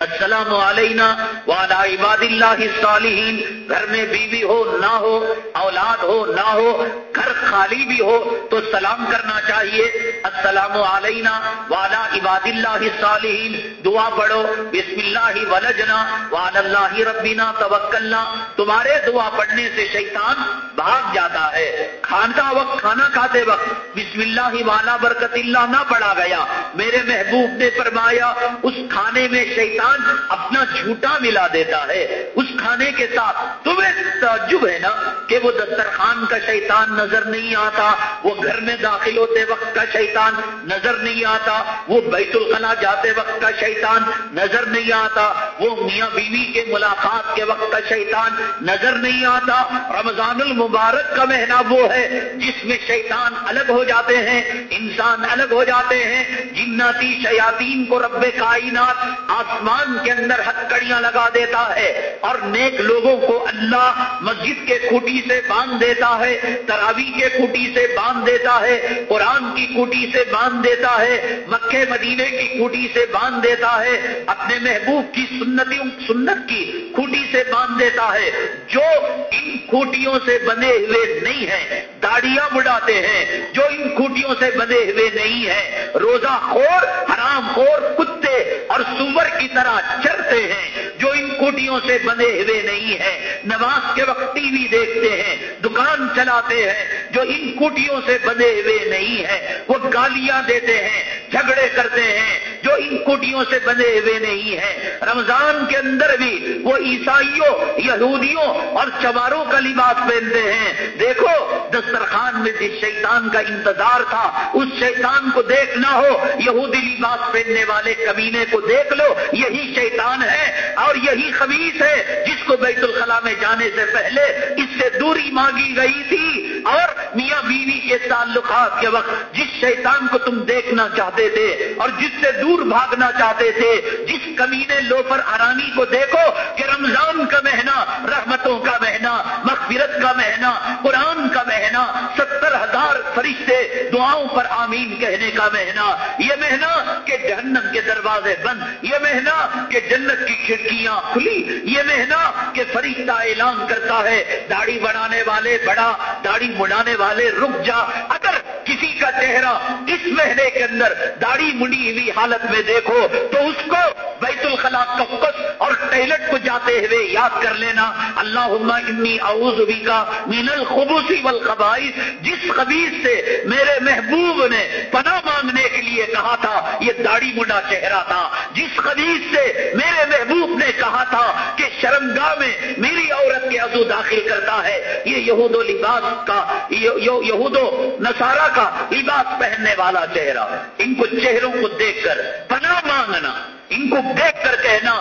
السلام علینا وعلا عباد اللہ الصالحین۔ گھر میں بیوی ہو نہ ہو، اولاد ہو نہ ہو، گھر خالی بھی ہو تو سلام کرنا چاہیے۔ السلام علینا والا عباد اللہ صالحین دعا پڑھو، بسم اللہ ولجنا وال اللہ ربینا توکلنا۔ تمہارے دعا پڑھنے سے شیطان بھاگ جاتا ہے۔ کھانا وقت، کھانا کھاتے وقت بسم اللہ والا برکت اللہ نہ پڑا گیا۔ میرے محبوب نے فرمایا، اس کھانے میں شیطان اپنا جھوٹا ملا دیتا ہے، اس کھانے کے ساتھ۔ تمہیں تعجب ہے نا کہ وہ دسترخوان کا شیطان نظر نہیں آتا، وہ گھر میں داخل ہوتے وقت کا شیطان نظر نہیں آتا، وہ بیت الخلا جاتے وقت کا شیطان نظر نہیں آتا، وہ میاں بیوی کے ملاقات کے وقت کا شیطان نظر نہیں آتا۔ رمضان المبارک کا مہینہ وہ ہے جس میں شیطان الگ ہو جاتے ہیں، انسان الگ ہو جاتے ہیں۔ جناتی شیاطین کو رب کائنات آسمان کے اندر ہتکڑیاں لگا دیتا ہے اور نیک لوگوں کو اللہ مسجد کے کھوٹی سے باندھ دیتا ہے، تراوی کے کھوٹی سے باندھ دیتا ہے، قرآن کی کھوٹی سے باندھ دیتا ہے مکے مدینے کی کھوٹی سے باندھ دیتا ہے، اپنے محبوب کی سنتی، سنت کی کھوٹی سے باندھ دیتا ہے۔ جو ان کھوٹیوں سے بنے ہوئے نہیں ہیں، داڑیاں بڑھاتے ہیں، جو ان کھوٹیوں سے بنے ہوئے نہیں ہیں۔ روزہ خور، حرام خور، کتے اور سور کی طرح چرتے ہیں، جو ان کوٹیوں سے بنے ہوئے نہیں ہیں۔ نماز کے وقت ٹی وی دیکھتے ہیں، دکان چلاتے ہیں، جو ان کوٹیوں سے بنے ہوئے نہیں ہیں، وہ گالیاں دیتے ہیں۔ جھگڑے کرتے ہیں، جو ان کوٹیوں سے بنے ہوئے نہیں ہیں۔ رمضان کے اندر بھی وہ عیسائیوں، یہودیوں اور چواروں کا لباس پہنتے ہیں۔ دیکھو، دسترخوان میں جس شیطان کا انتظار تھا، اس شیطان کو دیکھنا ہو، یہودی لباس پہننے والے کمینے کو دیکھ لو، یہی شیطان ہے اور یہی خبیص ہے، جس کو بیت الخلا میں جانے سے پہلے اس سے دوری مانگی گئی تھی۔ اور میاں بیوی کے تعلقات کے وقت جس شیطان کو تم دیکھنا چاہتے تھے اور جس سے دور بھاگنا چاہتے تھے، جس کمینے لوفر آرانی کو دیکھو کہ رمضان کا مہینہ، رحمتوں کا مہینہ، مغفرت کا مہینہ، قرآن کا مہینہ، ستر ہزار فرشتے دعاؤں پر آمین کہنے کا مہینہ، یہ مہینہ کہ جہنم کے دروازے بند، یہ مہینہ کہ جنت کی کھڑکیاں کھلی، یہ مہینہ کہ فرشتہ اعلان کرتا ہے، داڑھی بڑھانے والے بڑا داڑھی مڑانے والے رک جا۔ اگر کسی کا چہرہ اس مہینے کے اندر داڑھی مڑی ہوئی حالت میں دیکھو تو اس کو بیت الخلا کپس اور ٹائلٹ کو جاتے ہوئے یاد کر لینا۔ اللہ انی اعوذ کا مین الخبوسی والخبائث۔ جس خبیص سے میرے محبوب نے پناہ مانگنے کے لیے کہا تھا، یہ داڑھی مڈا چہرہ تھا۔ جس خبیص سے میرے محبوب نے کہا تھا کہ شرمگاہ میں میری عورت کے عزو داخل کرتا ہے، یہ یہود و لباس کا یہود و نصارہ کا لباس پہننے والا چہرہ۔ ان کو چہروں کو دیکھ کر پناہ مانگنا، ان کو دیکھ کر کہنا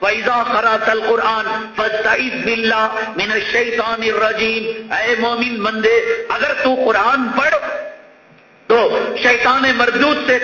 فیضا خرا تل قرآن من الشیطان الرجیم اے مومن مندے اگر تو قرآن پڑھ، تو شیطان مردود سے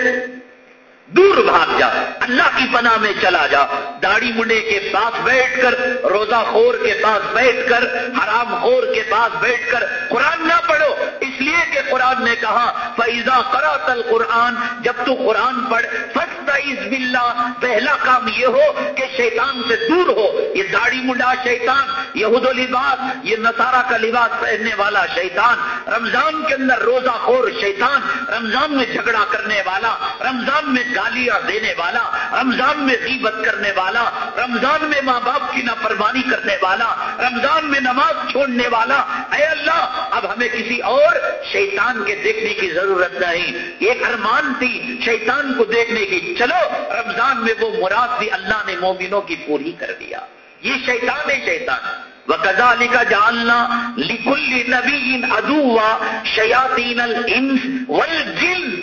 دور بھاگ جا، اللہ کی پناہ میں چلا جا۔ داڑھی منڈے کے پاس بیٹھ کر، روزہ خور کے پاس بیٹھ کر، حرام خور کے پاس بیٹھ کر قرآن نہ پڑھو اس لیے کہ قرآن نے کہا فیضا کرا تل قرآن جب تو قرآن پڑھ فسطیز بلّہ پہلا کام یہ ہو کہ شیطان سے دور ہو۔ یہ داڑھی منڈا شیطان یہود و لباس، یہ نصارہ کا لباس پہننے والا شیطان، رمضان کے اندر روزہ خور شیطان، رمضان میں جھگڑا کرنے والا، رمضان میں گالیاں دینے والا، رمضان میں غیبت کرنے والا، رمضان میں ماں باپ کی نافرمانی کرنے والا، رمضان میں نماز چھوڑنے والا۔ اے اللہ، اب ہمیں کسی اور شیطان کے دیکھنے کی ضرورت نہیں۔ ایک ارمان تھی شیطان کو دیکھنے کی۔ چلو، رمضان میں وہ مراد بھی اللہ نے مومنوں کی پوری کر دیا۔ یہ شیطان ہے شیطان۔ وکدا لکھا جاننا لکھل نبی ادوا شیاتین الانس والجن۔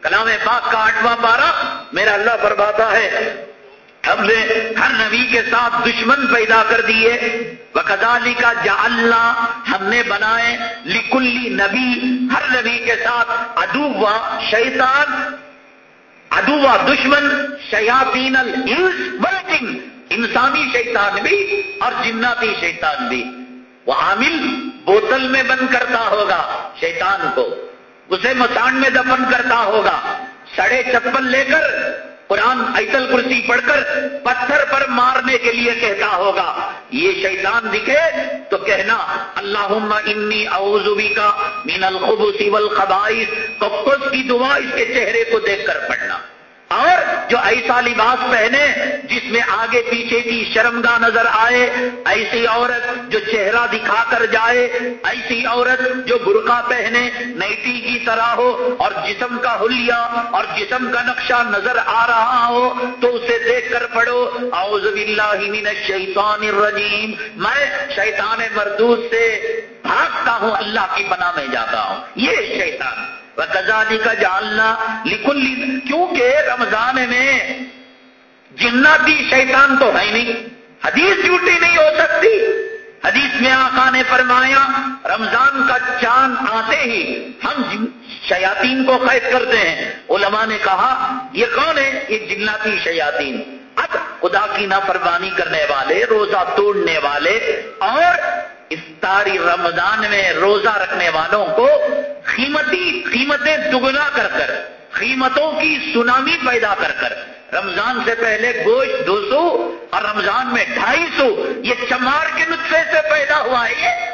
کلام پاک کا آٹھواں پارا میرا اللہ فرماتا ہے ہم نے ہر نبی کے ساتھ دشمن پیدا کر دیے۔ وکدالی کا جالنا ہم نے بنائے لکلی نبی ہر نبی کے ساتھ ادوا شیطان ادوا دشمن شیاتین الانس انسانی شیطان بھی اور جناتی شیطان بھی۔ وہ عامل بوتل میں بند کرتا ہوگا شیطان کو، اسے مسان میں دفن کرتا ہوگا۔ سڑے چپل لے کر قرآن ایتل کرسی پڑھ کر پتھر پر مارنے کے لیے کہتا ہوگا، یہ شیطان دکھے تو کہنا اللہ انی اعوذ کا مین الخبث والخبائث کس کی دعا اس کے چہرے کو دیکھ کر پڑھنا۔ اور جو ایسا لباس پہنے، جس میں آگے پیچھے کی شرمگاہ نظر آئے، ایسی عورت جو چہرہ دکھا کر جائے، ایسی عورت جو برقع پہنے، نیٹی کی طرح ہو اور جسم کا حلیہ اور جسم کا نقشہ نظر آ رہا ہو، تو اسے دیکھ کر پڑھو، اعوذ باللہ من الشیطان الرجیم۔ میں شیطان مردود سے بھاگتا ہوں، اللہ کی پناہ میں جاتا ہوں۔ یہ شیطان۔ کزادی کا جالنا لکھل کیونکہ رمضان میں جناتی شیطان تو ہے نہیں۔ حدیث جھوٹی نہیں ہو سکتی۔ حدیث میں آقا نے فرمایا، رمضان کا چاند آتے ہی ہم شیاتین کو قید کرتے ہیں۔ علماء نے کہا، یہ کون ہے؟ یہ جناتی شیاتین اب خدا کی نافرمانی کرنے والے، روزہ توڑنے والے اور افطاری رمضان میں روزہ رکھنے والوں کو قیمتی قیمتیں دگنا کر کر، قیمتوں کی سنامی پیدا کر کر۔ رمضان سے پہلے گوشت دو سو اور رمضان میں ڈھائی سو، یہ چمار کے نسخے سے پیدا ہوا ہے۔ یہ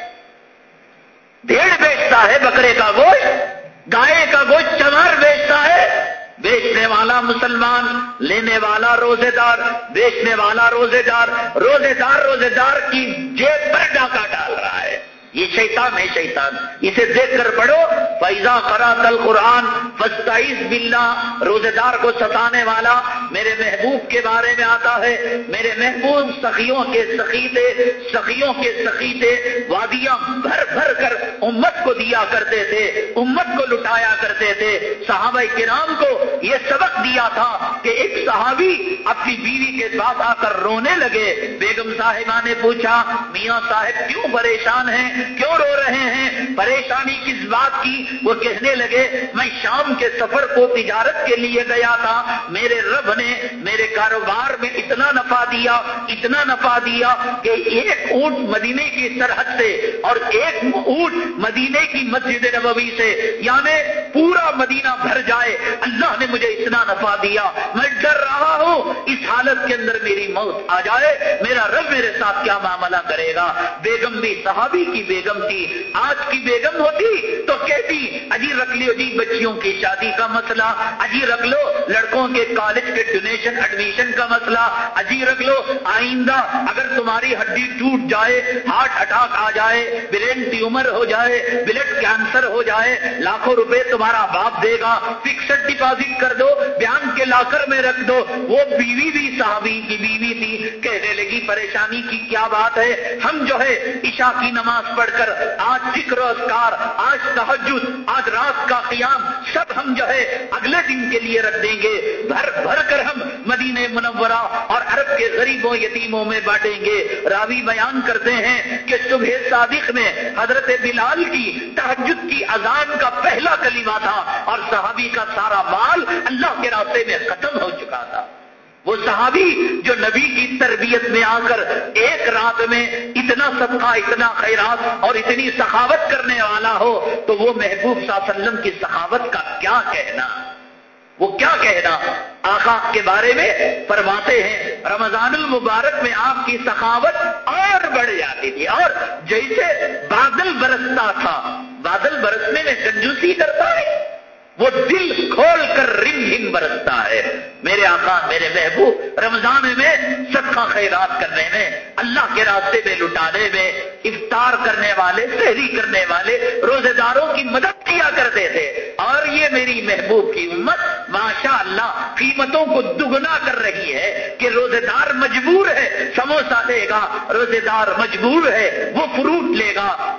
بھیڑ بیچتا ہے بکرے کا گوشت، گائے کا گوشت چمار بیچتا ہے۔ بیچنے والا مسلمان، لینے والا روزے دار بیچنے والا روزے دار روزے دار روزے دار کی جیب پر ڈاکہ ڈال رہا ہے۔ یہ شیطان ہے شیطان۔ اسے دیکھ کر پڑھو فیضا کرا تل قرآن فستائز بلّہ روزے دار کو ستانے والا میرے محبوب کے بارے میں آتا ہے۔ میرے محبوب سخیوں کے سخیتے، سخیوں کے سخیتے وادیاں بھر بھر کر امت کو دیا کرتے تھے، امت کو لٹایا کرتے تھے۔ صحابہ کرام کو یہ سبق دیا تھا کہ ایک صحابی اپنی بیوی کے پاس آ کر رونے لگے۔ بیگم صاحبہ نے پوچھا، میاں صاحب کیوں پریشان ہیں؟ کیوں رو رہے ہیں؟ پریشانی کس بات کی؟ وہ کہنے لگے، میں شام کے سفر کو تجارت کے لیے گیا تھا۔ میرے رب نے میرے کاروبار میں اتنا نفع دیا، اتنا نفع دیا کہ ایک اونٹ مدینے کی سرحد سے اور ایک اونٹ مدینے کی مسجد نبوی سے یعنی پورا مدینہ بھر جائے۔ اللہ نے مجھے اتنا نفع دیا۔ میں ڈر رہا ہوں، اس حالت کے اندر میری موت آ جائے، میرا رب میرے ساتھ کیا معاملہ کرے گا؟ بیگم بھی صحابی کی بیگم تھی، آج کی بیگم ہوتی تو کہتی، اجی رکھ لو جی بچیوں کی شادی کا مسئلہ، اجی رکھ لو لڑکوں کے کالج کے ڈونیشن، ایڈمیشن کا مسئلہ، اجی رکھ لو آئندہ اگر تمہاری ہڈی ٹوٹ جائے، ہارٹ اٹیک آ جائے، برین ٹیومر ہو جائے، بلڈ کینسر ہو جائے، لاکھوں روپے تمہارا باپ دے گا، فکسڈ ڈپازٹ کر دو، بیان کے لاکر میں رکھ دو۔ وہ بیوی بھی صحابی کی بیوی تھی، کہنے لگی، پریشانی کی کیا بات ہے؟ ہم جو ہے، عشاء کی نماز پڑھ کر آج ذکر اسکار آج تحجد آج رات کا قیام، سب ہم جو ہے اگلے دن کے لیے رکھ دیں گے۔ بھر بھر کر ہم مدینہ منورہ اور عرب کے غریبوں، یتیموں میں بانٹیں گے۔ راوی بیان کرتے ہیں کہ صبح صادق میں حضرت بلال کی تحجد کی اذان کا پہلا کلیمہ تھا اور صحابی کا سارا مال اللہ کے راستے میں ختم ہو چکا تھا۔ وہ صحابی جو نبی کی تربیت میں آ کر ایک رات میں اتنا صدقہ، اتنا خیرات اور اتنی سخاوت کرنے والا ہو، تو وہ محبوب صلی اللہ علیہ وسلم کی سخاوت کا کیا کہنا؟ وہ کیا کہنا؟ آقا کے بارے میں فرماتے ہیں، رمضان المبارک میں آپ کی سخاوت اور بڑھ جاتی تھی اور جیسے بادل برستا تھا، بادل برسنے میں کنجوسی کرتا ہے۔ وہ دل کھول کر رنگ ہن برستا ہے۔ میرے آقا، میرے محبوب، رمضان میں صدقہ خیرات کرنے میں، اللہ کے راستے میں لٹانے میں، افطار کرنے والے سہری کرنے والے روزے داروں کی مدد کیا کرتے تھے۔ اور یہ میری محبوب کی امت ماشاء اللہ قیمتوں کو دگنا کر رہی ہے کہ روزے دار مجبور ہے۔ سموسہ لے گا روزے دار مجبور ہے، وہ فروٹ لے گا۔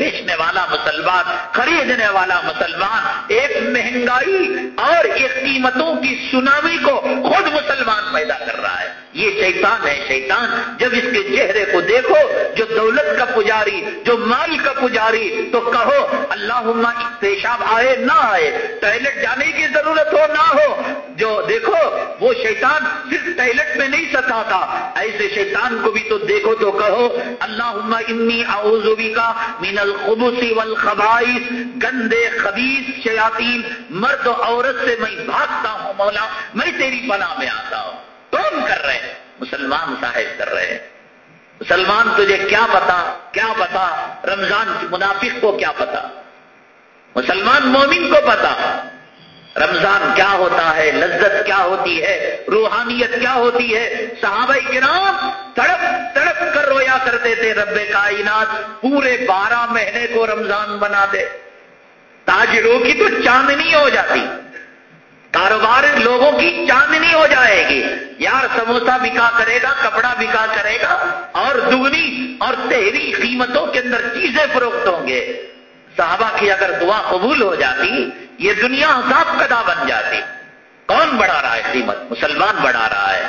بیچنے والا مسلمان، خریدنے والا مسلمان، ایک مہنگائی اور ایک قیمتوں کی سنامی کو خود مسلمان پیدا کر رہا ہے۔ یہ شیطان ہے، شیطان۔ جب اس کے چہرے کو دیکھو، جو دولت کا پجاری، جو مال کا پجاری، تو کہو اللہ پیشاب آئے نہ آئے۔ ٹوائلٹ جانے کی ضرورت ہو، نہ ہو۔ جو دیکھو، وہ شیطان صرف ٹائلٹ میں نہیں ستاتا ایسے شیطان کو بھی تو دیکھو تو کہو اللہ انی اعوذ کا من الخبث والخبائث۔ گندے خبیث شیاطین، مرد و عورت سے میں بھاگتا ہوں، مولا، میں تیری پناہ میں آتا ہوں۔ کون کر رہے ہیں، مسلمان صاحب کر رہے ہیں۔ مسلمان تجھے کیا پتا کیا پتا؟ رمضان منافق کو کیا پتا؟ مسلمان مومن کو پتا۔ رمضان کیا ہوتا ہے، لذت کیا ہوتی ہے، روحانیت کیا ہوتی ہے؟ صحابہ کرام تڑپ تڑپ کر رویا کرتے تھے، رب کائنات پورے بارہ مہینے کو رمضان بنا دے تاجروں کی تو چاندنی ہو جاتی۔ کاروبار لوگوں کی چاندنی ہو جائے گی۔ یار سموسا بکا کرے گا، کپڑا بکا کرے گا اور دگنی اور تہری قیمتوں کے اندر چیزیں فروخت ہوں گے۔ صحابہ کی اگر دعا قبول ہو جاتی، یہ دنیا حساب کدا بن جاتی۔ کون بڑھا رہا ہے قیمت؟ مسلمان بڑھا رہا ہے۔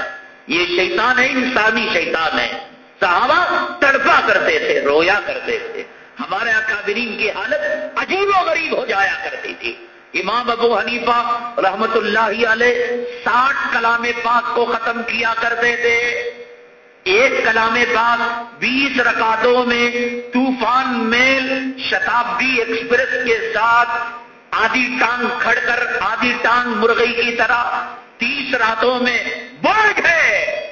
یہ شیطان ہے، انسانی شیطان ہے۔ صحابہ تڑپا کرتے تھے، رویا کرتے تھے۔ ہمارے اکابرین کی حالت عجیب و غریب ہو جایا کرتی تھی۔ امام ابو حنیفہ رحمت اللہ علیہ ساٹھ کلام پاک کو ختم کیا کرتے تھے ایک کلام پاک بیس رکعتوں میں طوفان میل شتابدی ایکسپریس کے ساتھ آدھی ٹانگ کھڑ کر آدھی ٹانگ مرغئی کی طرح تیس راتوں میں بڑھ گئے۔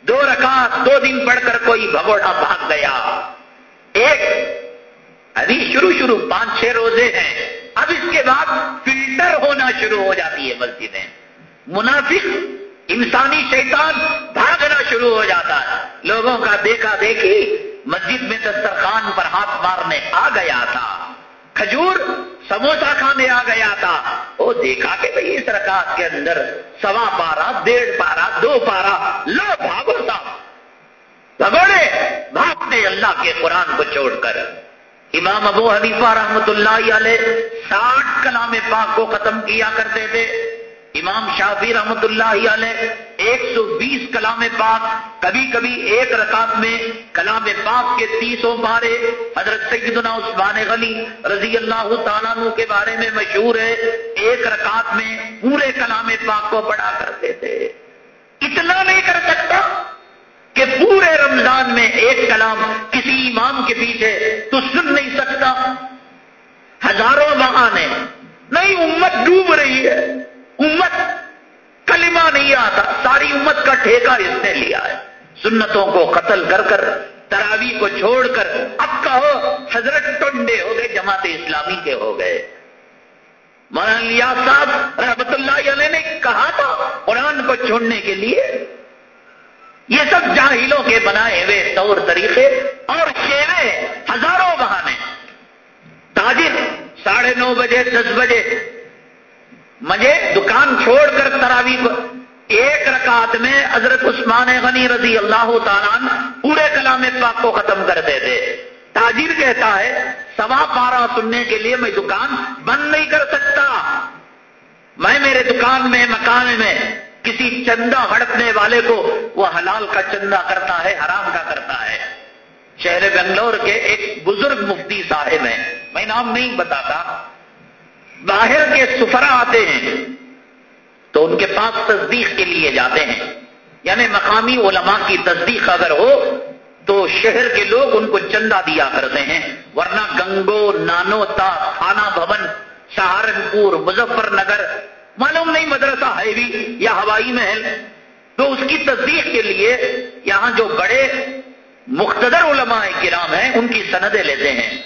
دو رکعت دو دن پڑھ کر کوئی بھگوڑا بھاگ گیا۔ ایک، ابھی شروع شروع پانچ چھ روزے ہیں۔ اب اس کے بعد فلٹر ہونا شروع ہو جاتی ہے مسجدیں۔ منافق، انسانی شیطان بھاگنا شروع ہو جاتا ہے۔ لوگوں کا دیکھا دیکھی مسجد میں دسترخوان پر ہاتھ مارنے آ گیا تھا۔ کھجور سموسا کھانے آ گیا تھا۔ وہ دیکھا کہ بھائی اس رکعت کے اندر سوا پارا ڈیڑھ پارا دو پارا لو بھاگو صاحب بگڑے بھاگتے اللہ کے قرآن کو چھوڑ کر۔ امام ابو حنیفہ رحمت اللہ علیہ ساٹھ کلام پاک کو ختم کیا کرتے تھے۔ امام شافی رحمت اللہ علیہ ایک سو بیس کلام پاک کبھی کبھی ایک رکعت میں کلام پاک کے تیسوں بارے حضرت سیدنا عثمان غنی رضی اللہ تعالیٰ کے بارے میں مشہور ہے، ایک رکعت میں پورے کلام پاک کو پڑھا کرتے تھے۔ اتنا نہیں کر سکتا۔ کہ پورے رمضان میں ایک کلام کسی امام کے پیچھے تو سن نہیں سکتا۔ ہزاروں بہانے نہیں امت ڈوب رہی ہے۔ امت کلمہ نہیں آتا، ساری امت کا ٹھیکہ اس نے لیا ہے۔ سنتوں کو قتل کر کر تراوی کو چھوڑ کر، اب کہو حضرت ٹنڈے ہو گئے، جماعت اسلامی کے ہو گئے۔ مولانا صاحب رحمت اللہ علیہ نے کہا تھا قرآن کو چھوڑنے کے لیے۔ یہ سب جاہلوں کے بنائے ہوئے طور طریقے اور شیوے ہزاروں بہانے۔ تاجر ساڑھے نو بجے، دس بجے، مجھے دکان چھوڑ کر تراوی ایک رکعت میں حضرت عثمان غنی رضی اللہ تعالیٰ پورے کلام پاک کو ختم کرتے تھے تاجر کہتا ہے، سوا پارا سننے کے لیے میں دکان بند نہیں کر سکتا۔ میں میرے دکان میں، مکان میں کسی چندہ ہڑپنے والے کو وہ حلال کا چندہ کرتا ہے، حرام کا کرتا ہے۔ شہر بنگلور کے ایک بزرگ مفتی صاحب ہیں۔ میں نام نہیں بتاتا۔ باہر کے سفرا آتے ہیں تو ان کے پاس تصدیق کے لیے جاتے ہیں۔ یعنی مقامی علماء کی تصدیق اگر ہو تو شہر کے لوگ ان کو چندہ دیا کرتے ہیں۔ ورنہ گنگو، نانوتا، تھانہ بھون، سہارنپور مظفر نگر معلوم نہیں مدرسہ ہے بھی یا ہوائی محل۔ تو اس کی تصدیق کے لیے یہاں جو بڑے مقتدر علماء کرام ہیں، ان کی سندیں لیتے ہیں۔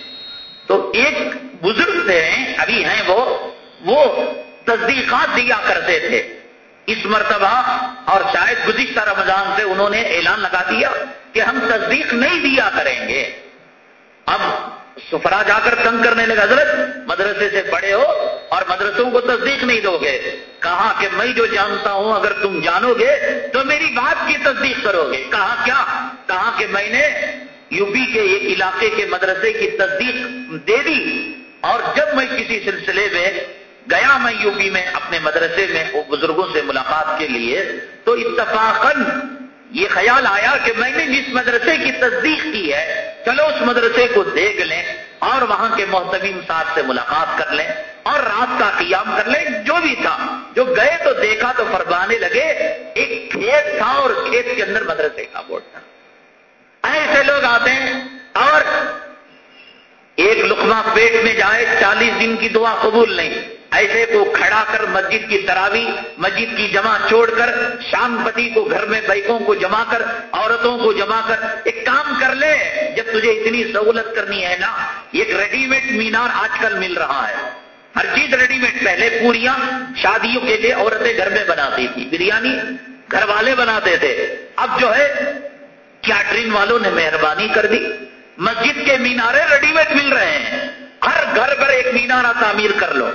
تو ایک بزرگ ہیں، ابھی ہیں وہ وہ تصدیقات دیا کرتے تھے۔ اس مرتبہ اور شاید گزشتہ رمضان سے انہوں نے اعلان لگا دیا کہ ہم تصدیق نہیں دیا کریں گے۔ اب سفرا جا کر تنگ کرنے لگا حضرت، مدرسے سے بڑے ہو اور مدرسوں کو تصدیق نہیں دو گے۔ کہا کہ میں جو جانتا ہوں، اگر تم جانو گے، تو میری بات کی تصدیق کرو گے۔ کہا کیا؟ کہا کہ میں نے یو پی کے ایک علاقے کے مدرسے کی تصدیق دے دی۔ اور جب میں کسی سلسلے میں گیا، میں یو پی میں اپنے مدرسے میں بزرگوں سے ملاقات کے لیے، تو اتفاقاً یہ خیال آیا کہ میں نے جس مدرسے کی تصدیق کی ہے، چلو اس مدرسے کو دیکھ لیں اور وہاں کے محتمین صاحب سے ملاقات کر لیں۔ اور رات کا قیام کر لے، جو بھی تھا۔ جو گئے تو دیکھا تو فرمانے لگے، ایک کھیت تھا اور کھیت کے اندر مدرسے کا بورڈ تھا۔ ایسے لوگ آتے ہیں اور ایک لقمہ پیٹ میں جائے، چالیس دن کی دعا قبول نہیں۔ ایسے کو کھڑا کر مسجد کی تراوی، مسجد کی جمع چھوڑ کر، شام پتی کو گھر میں بائکوں کو جمع کر، عورتوں کو جمع کر، ایک کام کر لے، جب تجھے اتنی سہولت کرنی ہے نا، ایک ریڈی میڈ مینار آج کل مل رہا ہے۔ ہر چیز ریڈی میڈ پہلے پوریاں شادیوں کے لیے عورتیں گھر میں بناتی تھی بریانی گھر والے بناتے تھے۔ اب جو ہے کیٹرین والوں نے مہربانی کر دی۔ مسجد کے مینارے ریڈی میڈ مل رہے ہیں۔ ہر گھر پر ایک مینارہ تعمیر کر لو۔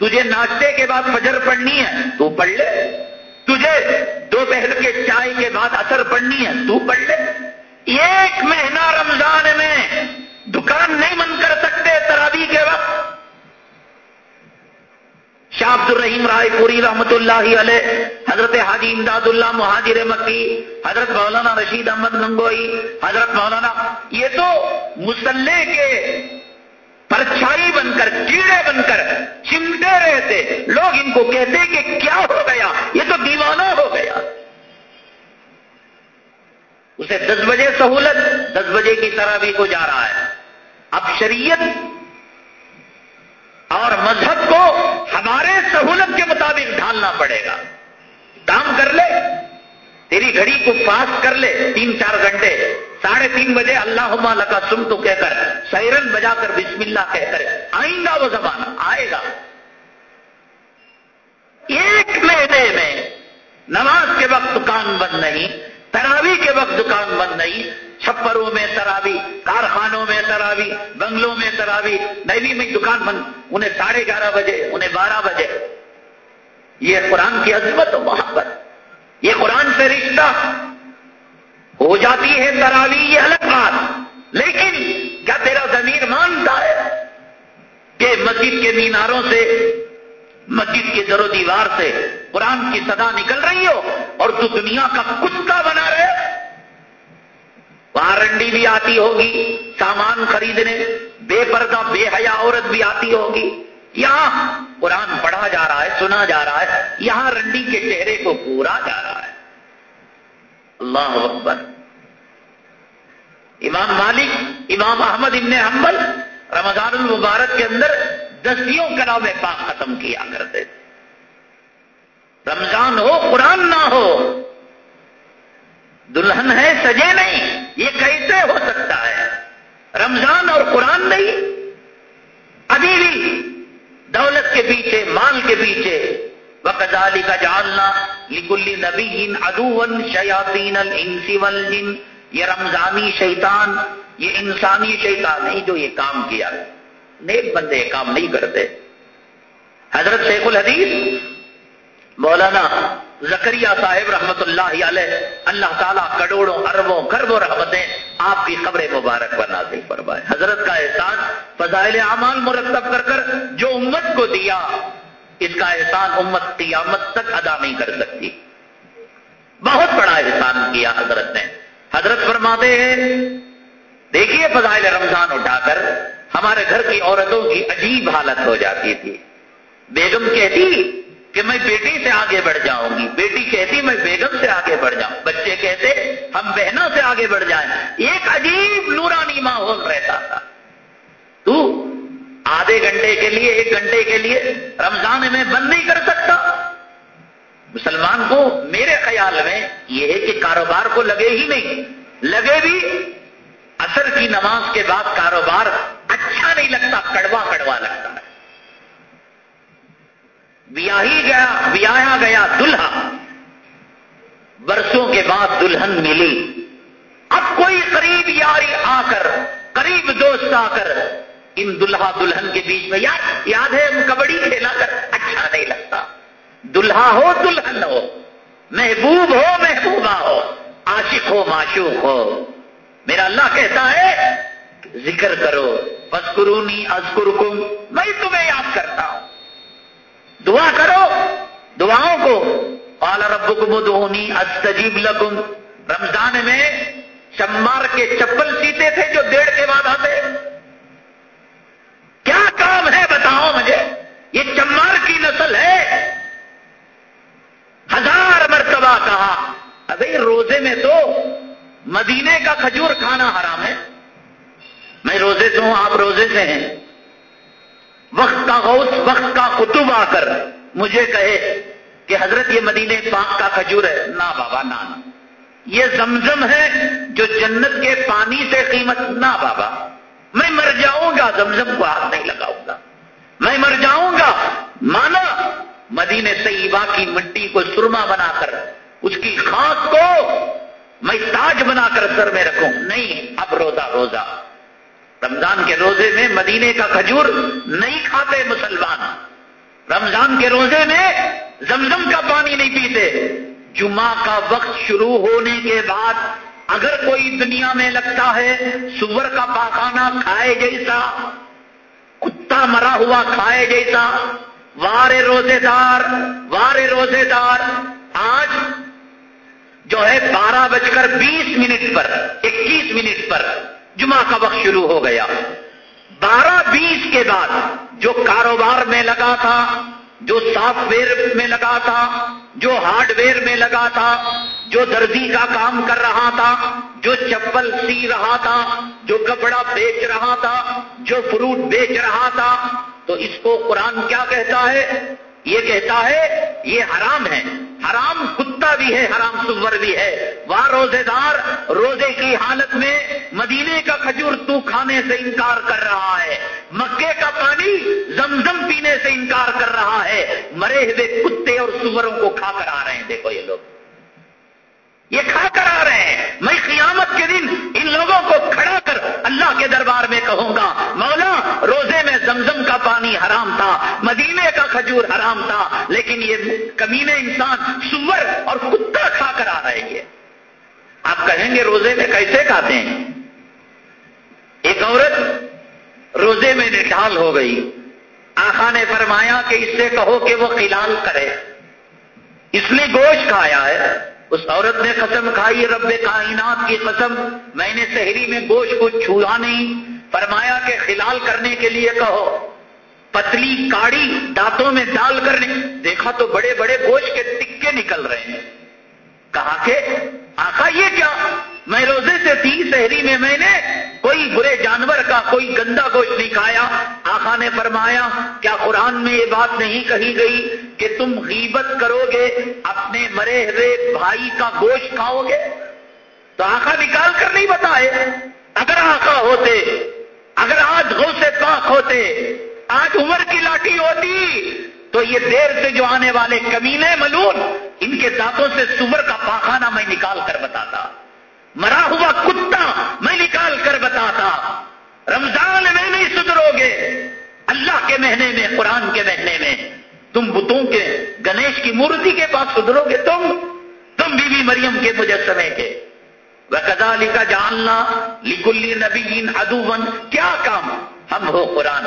تجھے ناشتے کے بعد فجر پڑھنی ہے، تو پڑھ لے۔ تجھے دوپہر کے چائے کے بعد اثر پڑھنی ہے، تو پڑھ لے۔ ایک مہینہ رمضان میں دکان نہیں بند کر سکتے ترابی کے وقت۔ شاہ عبد الرحیم رائے پوری رحمت اللہ علیہ، حضرت حاجی امداد اللہ مہاجر مکی، حضرت مولانا رشید احمد گنگوئی حضرت مولانا، یہ تو مسلح کے پرچھائی بن کر، کیڑے بن کر چمٹے رہتے لوگ ان کو کہتے کہ کیا ہو گیا؟ یہ تو دیوانہ ہو گیا۔ اسے دس بجے سہولت، دس بجے کی طرح بھی کو جا رہا ہے۔ اب شریعت اور مذہب کو ہمارے سہولت کے مطابق ڈھالنا پڑے گا۔ کام کر لے، تیری گھڑی کو پاس کر لے، تین چار گھنٹے، ساڑھے تین بجے اللہ لکا سم تو کہہ کر، سیرن بجا کر بسم اللہ کہہ کر آئیں گا وہ زمانہ آئے گا۔ ایک مہینے میں نماز کے وقت دکان بند نہیں تراوی کے وقت دکان بند نہیں چھپروں میں تراوی، کارخانوں میں تراوی، بنگلوں میں تراوی نیوی میں دکان بند انہیں ساڑھے گیارہ بجے، انہیں بارہ بجے۔ یہ قرآن کی عظمت و محبت، یہ قرآن سے رشتہ۔ ہو جاتی ہے تراوی، یہ الگ بات۔ لیکن کیا تیرا ضمیر مانتا ہے کہ مسجد کے میناروں سے، مسجد کے در و دیوار سے قرآن کی صدا نکل رہی ہو اور تو دنیا کا کتا بنا رہے وہاں رنڈی بھی آتی ہوگی، سامان خریدنے، بے پردہ، بے حیا عورت بھی آتی ہوگی۔ یہاں قرآن پڑھا جا رہا ہے، سنا جا رہا ہے، یہاں رنڈی کے چہرے کو پورا جا رہا ہے۔ اللہ اکبر۔ امام مالک، امام احمد ابن حنبل رمضان المبارک کے اندر دسیوں کلام پاک ختم کیا کرتے تھے۔ رمضان ہو، قرآن نہ ہو۔ دلہن ہے، سجے نہیں۔ یہ کیسے ہو سکتا ہے؟ رمضان اور قرآن نہیں؟ ابھی بھی دولت کے پیچھے، مال کے پیچھے۔ وکزالی کا جاننا لکلی نبی ادو شیاتین الانسی والجن۔ یہ رمضانی شیطان، یہ انسانی شیطان نہیں جو یہ کام کیا۔ نیک بندے کام نہیں کرتے۔ حضرت شیخ الحدیث مولانا زکریہ صاحب رحمت اللہ علیہ، اللہ تعالیٰ کروڑوں، اربوں کربوں رحمتیں آپ کی خبر مبارک پر نازل فرمائے۔ حضرت کا احسان فضائل اعمال مرتب کر کر جو امت کو دیا، اس کا احسان امت قیامت تک ادا نہیں کر سکتی۔ بہت بڑا احسان کیا حضرت نے۔ حضرت فرماتے ہیں، دیکھیے فضائل رمضان اٹھا کر، ہمارے گھر کی عورتوں کی عجیب حالت ہو جاتی تھی۔ بیگم کہتی کہ میں بیٹی سے آگے بڑھ جاؤں گی۔ بیٹی کہتی میں بیگم سے آگے بڑھ جاؤں۔ بچے کہتے ہم بہنوں سے آگے بڑھ جائیں۔ ایک عجیب نورانی ماحول رہتا تھا۔ تو آدھے گھنٹے کے لیے، ایک گھنٹے کے لیے رمضان میں بند نہیں کر سکتا۔ مسلمان کو میرے خیال میں یہ ہے کہ کاروبار کو لگے ہی نہیں۔ لگے بھی اثر کی نماز کے بعد کاروبار اچھا نہیں لگتا، کڑوا کڑوا لگتا ہے۔ بیاہی گیا بیایا گیا دلہا۔ برسوں کے بعد دلہن ملی۔ اب کوئی قریب یاری آ کر، قریب دوست آ کر ان دلہا دلہن کے بیچ میں یاد یاد ہے ہم کبڈی کھیلا کر؟ اچھا نہیں لگتا۔ دلہا ہو، دلہن ہو۔ محبوب ہو، محبوبہ ہو۔ عاشق ہو، معشوق ہو۔ میرا اللہ کہتا ہے، ذکر کرو۔ بسکرونی ازکرکم میں تمہیں یاد کرتا ہوں۔ دعا کرو، دعاؤں کو۔ پالا رب دونی استجیب لکم۔ رمضان میں چمار کے چپل سیتے تھے جو ڈیڑھ کے بعد آتے۔ کیا کام ہے بتاؤ مجھے؟ یہ چمار کی نسل ہے۔ ہزار مرتبہ کہا۔ ابھی روزے میں تو مدینے کا کھجور کھانا حرام ہے۔ میں روزے سے ہوں، آپ روزے سے ہیں۔ وقت کا غوث، وقت کا قطب آ کر مجھے کہے کہ حضرت یہ مدینے پاک کا کھجور ہے۔ نہ بابا نہ یہ زمزم ہے جو جنت کے پانی سے قیمت۔ نہ بابا، میں مر جاؤں گا، زمزم کو ہاتھ نہیں لگاؤں گا۔ میں مر جاؤں گا۔ مانا مدینے طیبہ کی مٹی کو سرما بنا کر، اس کی خاک کو میں تاج بنا کر سر میں رکھوں۔ نہیں، اب روزہ روزہ۔ رمضان کے روزے میں مدینے کا کھجور نہیں کھاتے مسلمان۔ رمضان کے روزے میں زمزم کا پانی نہیں پیتے۔ جمعہ کا وقت شروع ہونے کے بعد اگر کوئی دنیا میں لگتا ہے سور کا پاخانہ کھائے جیسا، کتا مرا ہوا کھائے جیسا، وار روزے دار، وار روزے دار، آج جو ہے بارہ بج کر بیس منٹ پر، اکیس منٹ پر جمعہ کا وقت شروع ہو گیا۔ بارہ بیس کے بعد جو کاروبار میں لگا تھا، جو سافٹ ویئر میں لگا تھا، جو ہارڈ ویئر میں لگا تھا، جو دردی کا کام کر رہا تھا، جو چپل سی رہا تھا، جو کپڑا بیچ رہا تھا، جو فروٹ بیچ رہا تھا، تو اس کو قرآن کیا کہتا ہے؟ یہ کہتا ہے، یہ حرام ہے۔ حرام کتا بھی ہے، حرام سور بھی ہے۔ وہ روزے دار روزے کی حالت میں مدینے کا کھجور تو کھانے سے انکار کر رہا ہے۔ مکے کا پانی زمزم پینے سے انکار کر رہا ہے۔ مرے ہوئے کتے اور سوروں کو کھا کر آ رہے ہیں۔ دیکھو یہ لوگ۔ یہ کھا کر آ رہے ہیں۔ میں قیامت کے دن ان لوگوں کو کھڑا کر اللہ کے دربار میں کہوں گا، مولا، روزے میں زمزم کا پانی حرام تھا، مدینے کا کھجور حرام تھا، لیکن یہ کمینے انسان سور اور کتا کھا کر آ رہے ہیں۔ آپ کہیں گے روزے میں کیسے کھاتے ہیں؟ ایک عورت روزے میں نٹال ہو گئی۔ آخا نے فرمایا کہ اس سے کہو کہ وہ خلال کرے۔ اس نے گوشت کھایا ہے۔ اس عورت نے قسم کھائی رب کائنات کی قسم۔ میں نے شہری میں گوشت کو چھوا نہیں۔ فرمایا کہ خلال کرنے کے لیے کہو۔ پتلی کاڑی دانتوں میں ڈال کر دیکھا تو بڑے بڑے گوشت کے ٹکے نکل رہے ہیں۔ کہا کہ آقا یہ کیا؟ میں روزے سے تھی شہری میں میں نے کوئی برے جانور کا کوئی گندا گوشت نہیں کھایا۔ آقا نے فرمایا، کیا قرآن میں یہ بات نہیں کہی گئی کہ تم غیبت کرو گے اپنے مرے ہوئے بھائی کا گوشت کھاؤ گے تو آقا نکال کر نہیں بتائے۔ اگر آقا ہوتے، اگر آج گو سے پاک ہوتے، آج عمر کی لاٹھی ہوتی، تو یہ دیر سے جو آنے والے کمینے ملون، ان کے دانتوں سے سور کا پاخانہ میں نکال کر بتاتا۔ مرا ہوا کتا میں نکال کر بتاتا، رمضان میں نہیں سدھرو گے۔ اللہ کے مہینے میں، قرآن کے مہینے میں۔ تم بتوں کے، گنیش کی مورتی کے پاس سدھرو گے تم۔ تم بی بی مریم کے مجسمے کے۔ وہ کدا لکھا جاننا لکلی نبی ادو کیا کام؟ ہم ہو قرآن۔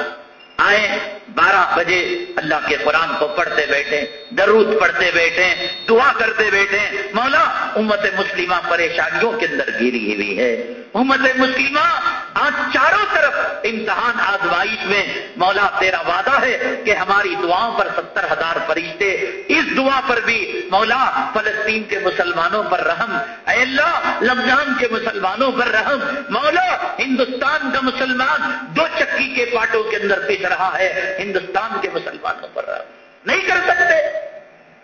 آئے بارہ بجے اللہ کے قرآن کو پڑھتے بیٹھے درود پڑھتے بیٹھے دعا کرتے بیٹھے مولا، امت مسلمہ پریشانیوں کے اندر گری ہوئی ہے۔ امت مسلمہ، آج چاروں طرف امتحان آزمائش میں۔ مولا، تیرا وعدہ ہے کہ ہماری دعاؤں پر ستر ہزار فرشتے، اس دعا پر بھی مولا، فلسطین کے مسلمانوں پر رحم۔ اے اللہ لمحان کے مسلمانوں پر رحم۔ مولا، ہندوستان کا مسلمان دو چکی کے پاٹوں کے اندر پیچ رہا ہے ہندوستان کے مسلمانوں پر۔ نہیں کر سکتے۔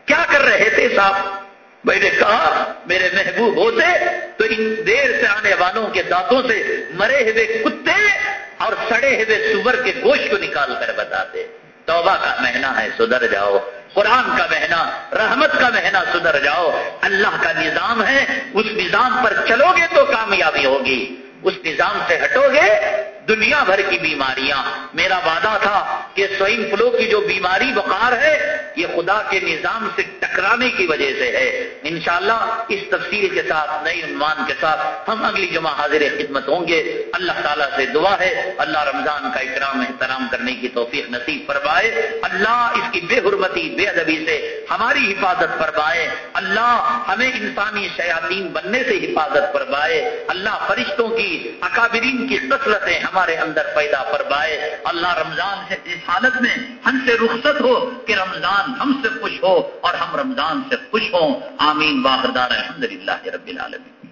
کیا کر رہے تھے صاحب؟ میں نے کہا، میرے محبوب ہوتے تو ان دیر سے آنے والوں کے دانتوں سے مرے ہوئے کتے اور سڑے ہوئے سور کے گوشت کو نکال کر بتاتے۔ توبہ کا مہینہ ہے، سدھر جاؤ۔ قرآن کا مہینہ، رحمت کا مہینہ، سدھر جاؤ۔ اللہ کا نظام ہے، اس نظام پر چلو گے تو کامیابی ہوگی۔ اس نظام سے ہٹو گے، دنیا بھر کی بیماریاں۔ میرا وعدہ تھا کہ سوئن فلو کی جو بیماری بخار ہے، یہ خدا کے نظام سے ٹکرانے کی وجہ سے ہے۔ انشاءاللہ اس تفصیل کے ساتھ، نئی عنوان کے ساتھ ہم اگلی جمعہ حاضر خدمت ہوں گے۔ اللہ تعالیٰ سے دعا ہے، اللہ رمضان کا اکرام احترام کرنے کی توفیق نصیب فرمائے۔ اللہ اس کی بے حرمتی، بے ادبی سے ہماری حفاظت فرمائے۔ اللہ ہمیں انسانی شیاطین بننے سے حفاظت فرمائے۔ اللہ فرشتوں کی اکابرین کی قسرتیں ہمارے اندر پیدا فرمائے۔ اللہ رمضان سے اس حالت میں ہم سے رخصت ہو کہ رمضان ہم سے خوش ہو اور ہم رمضان سے خوش ہوں۔ آمین۔ باہردار الحمد للہ رب العالمین۔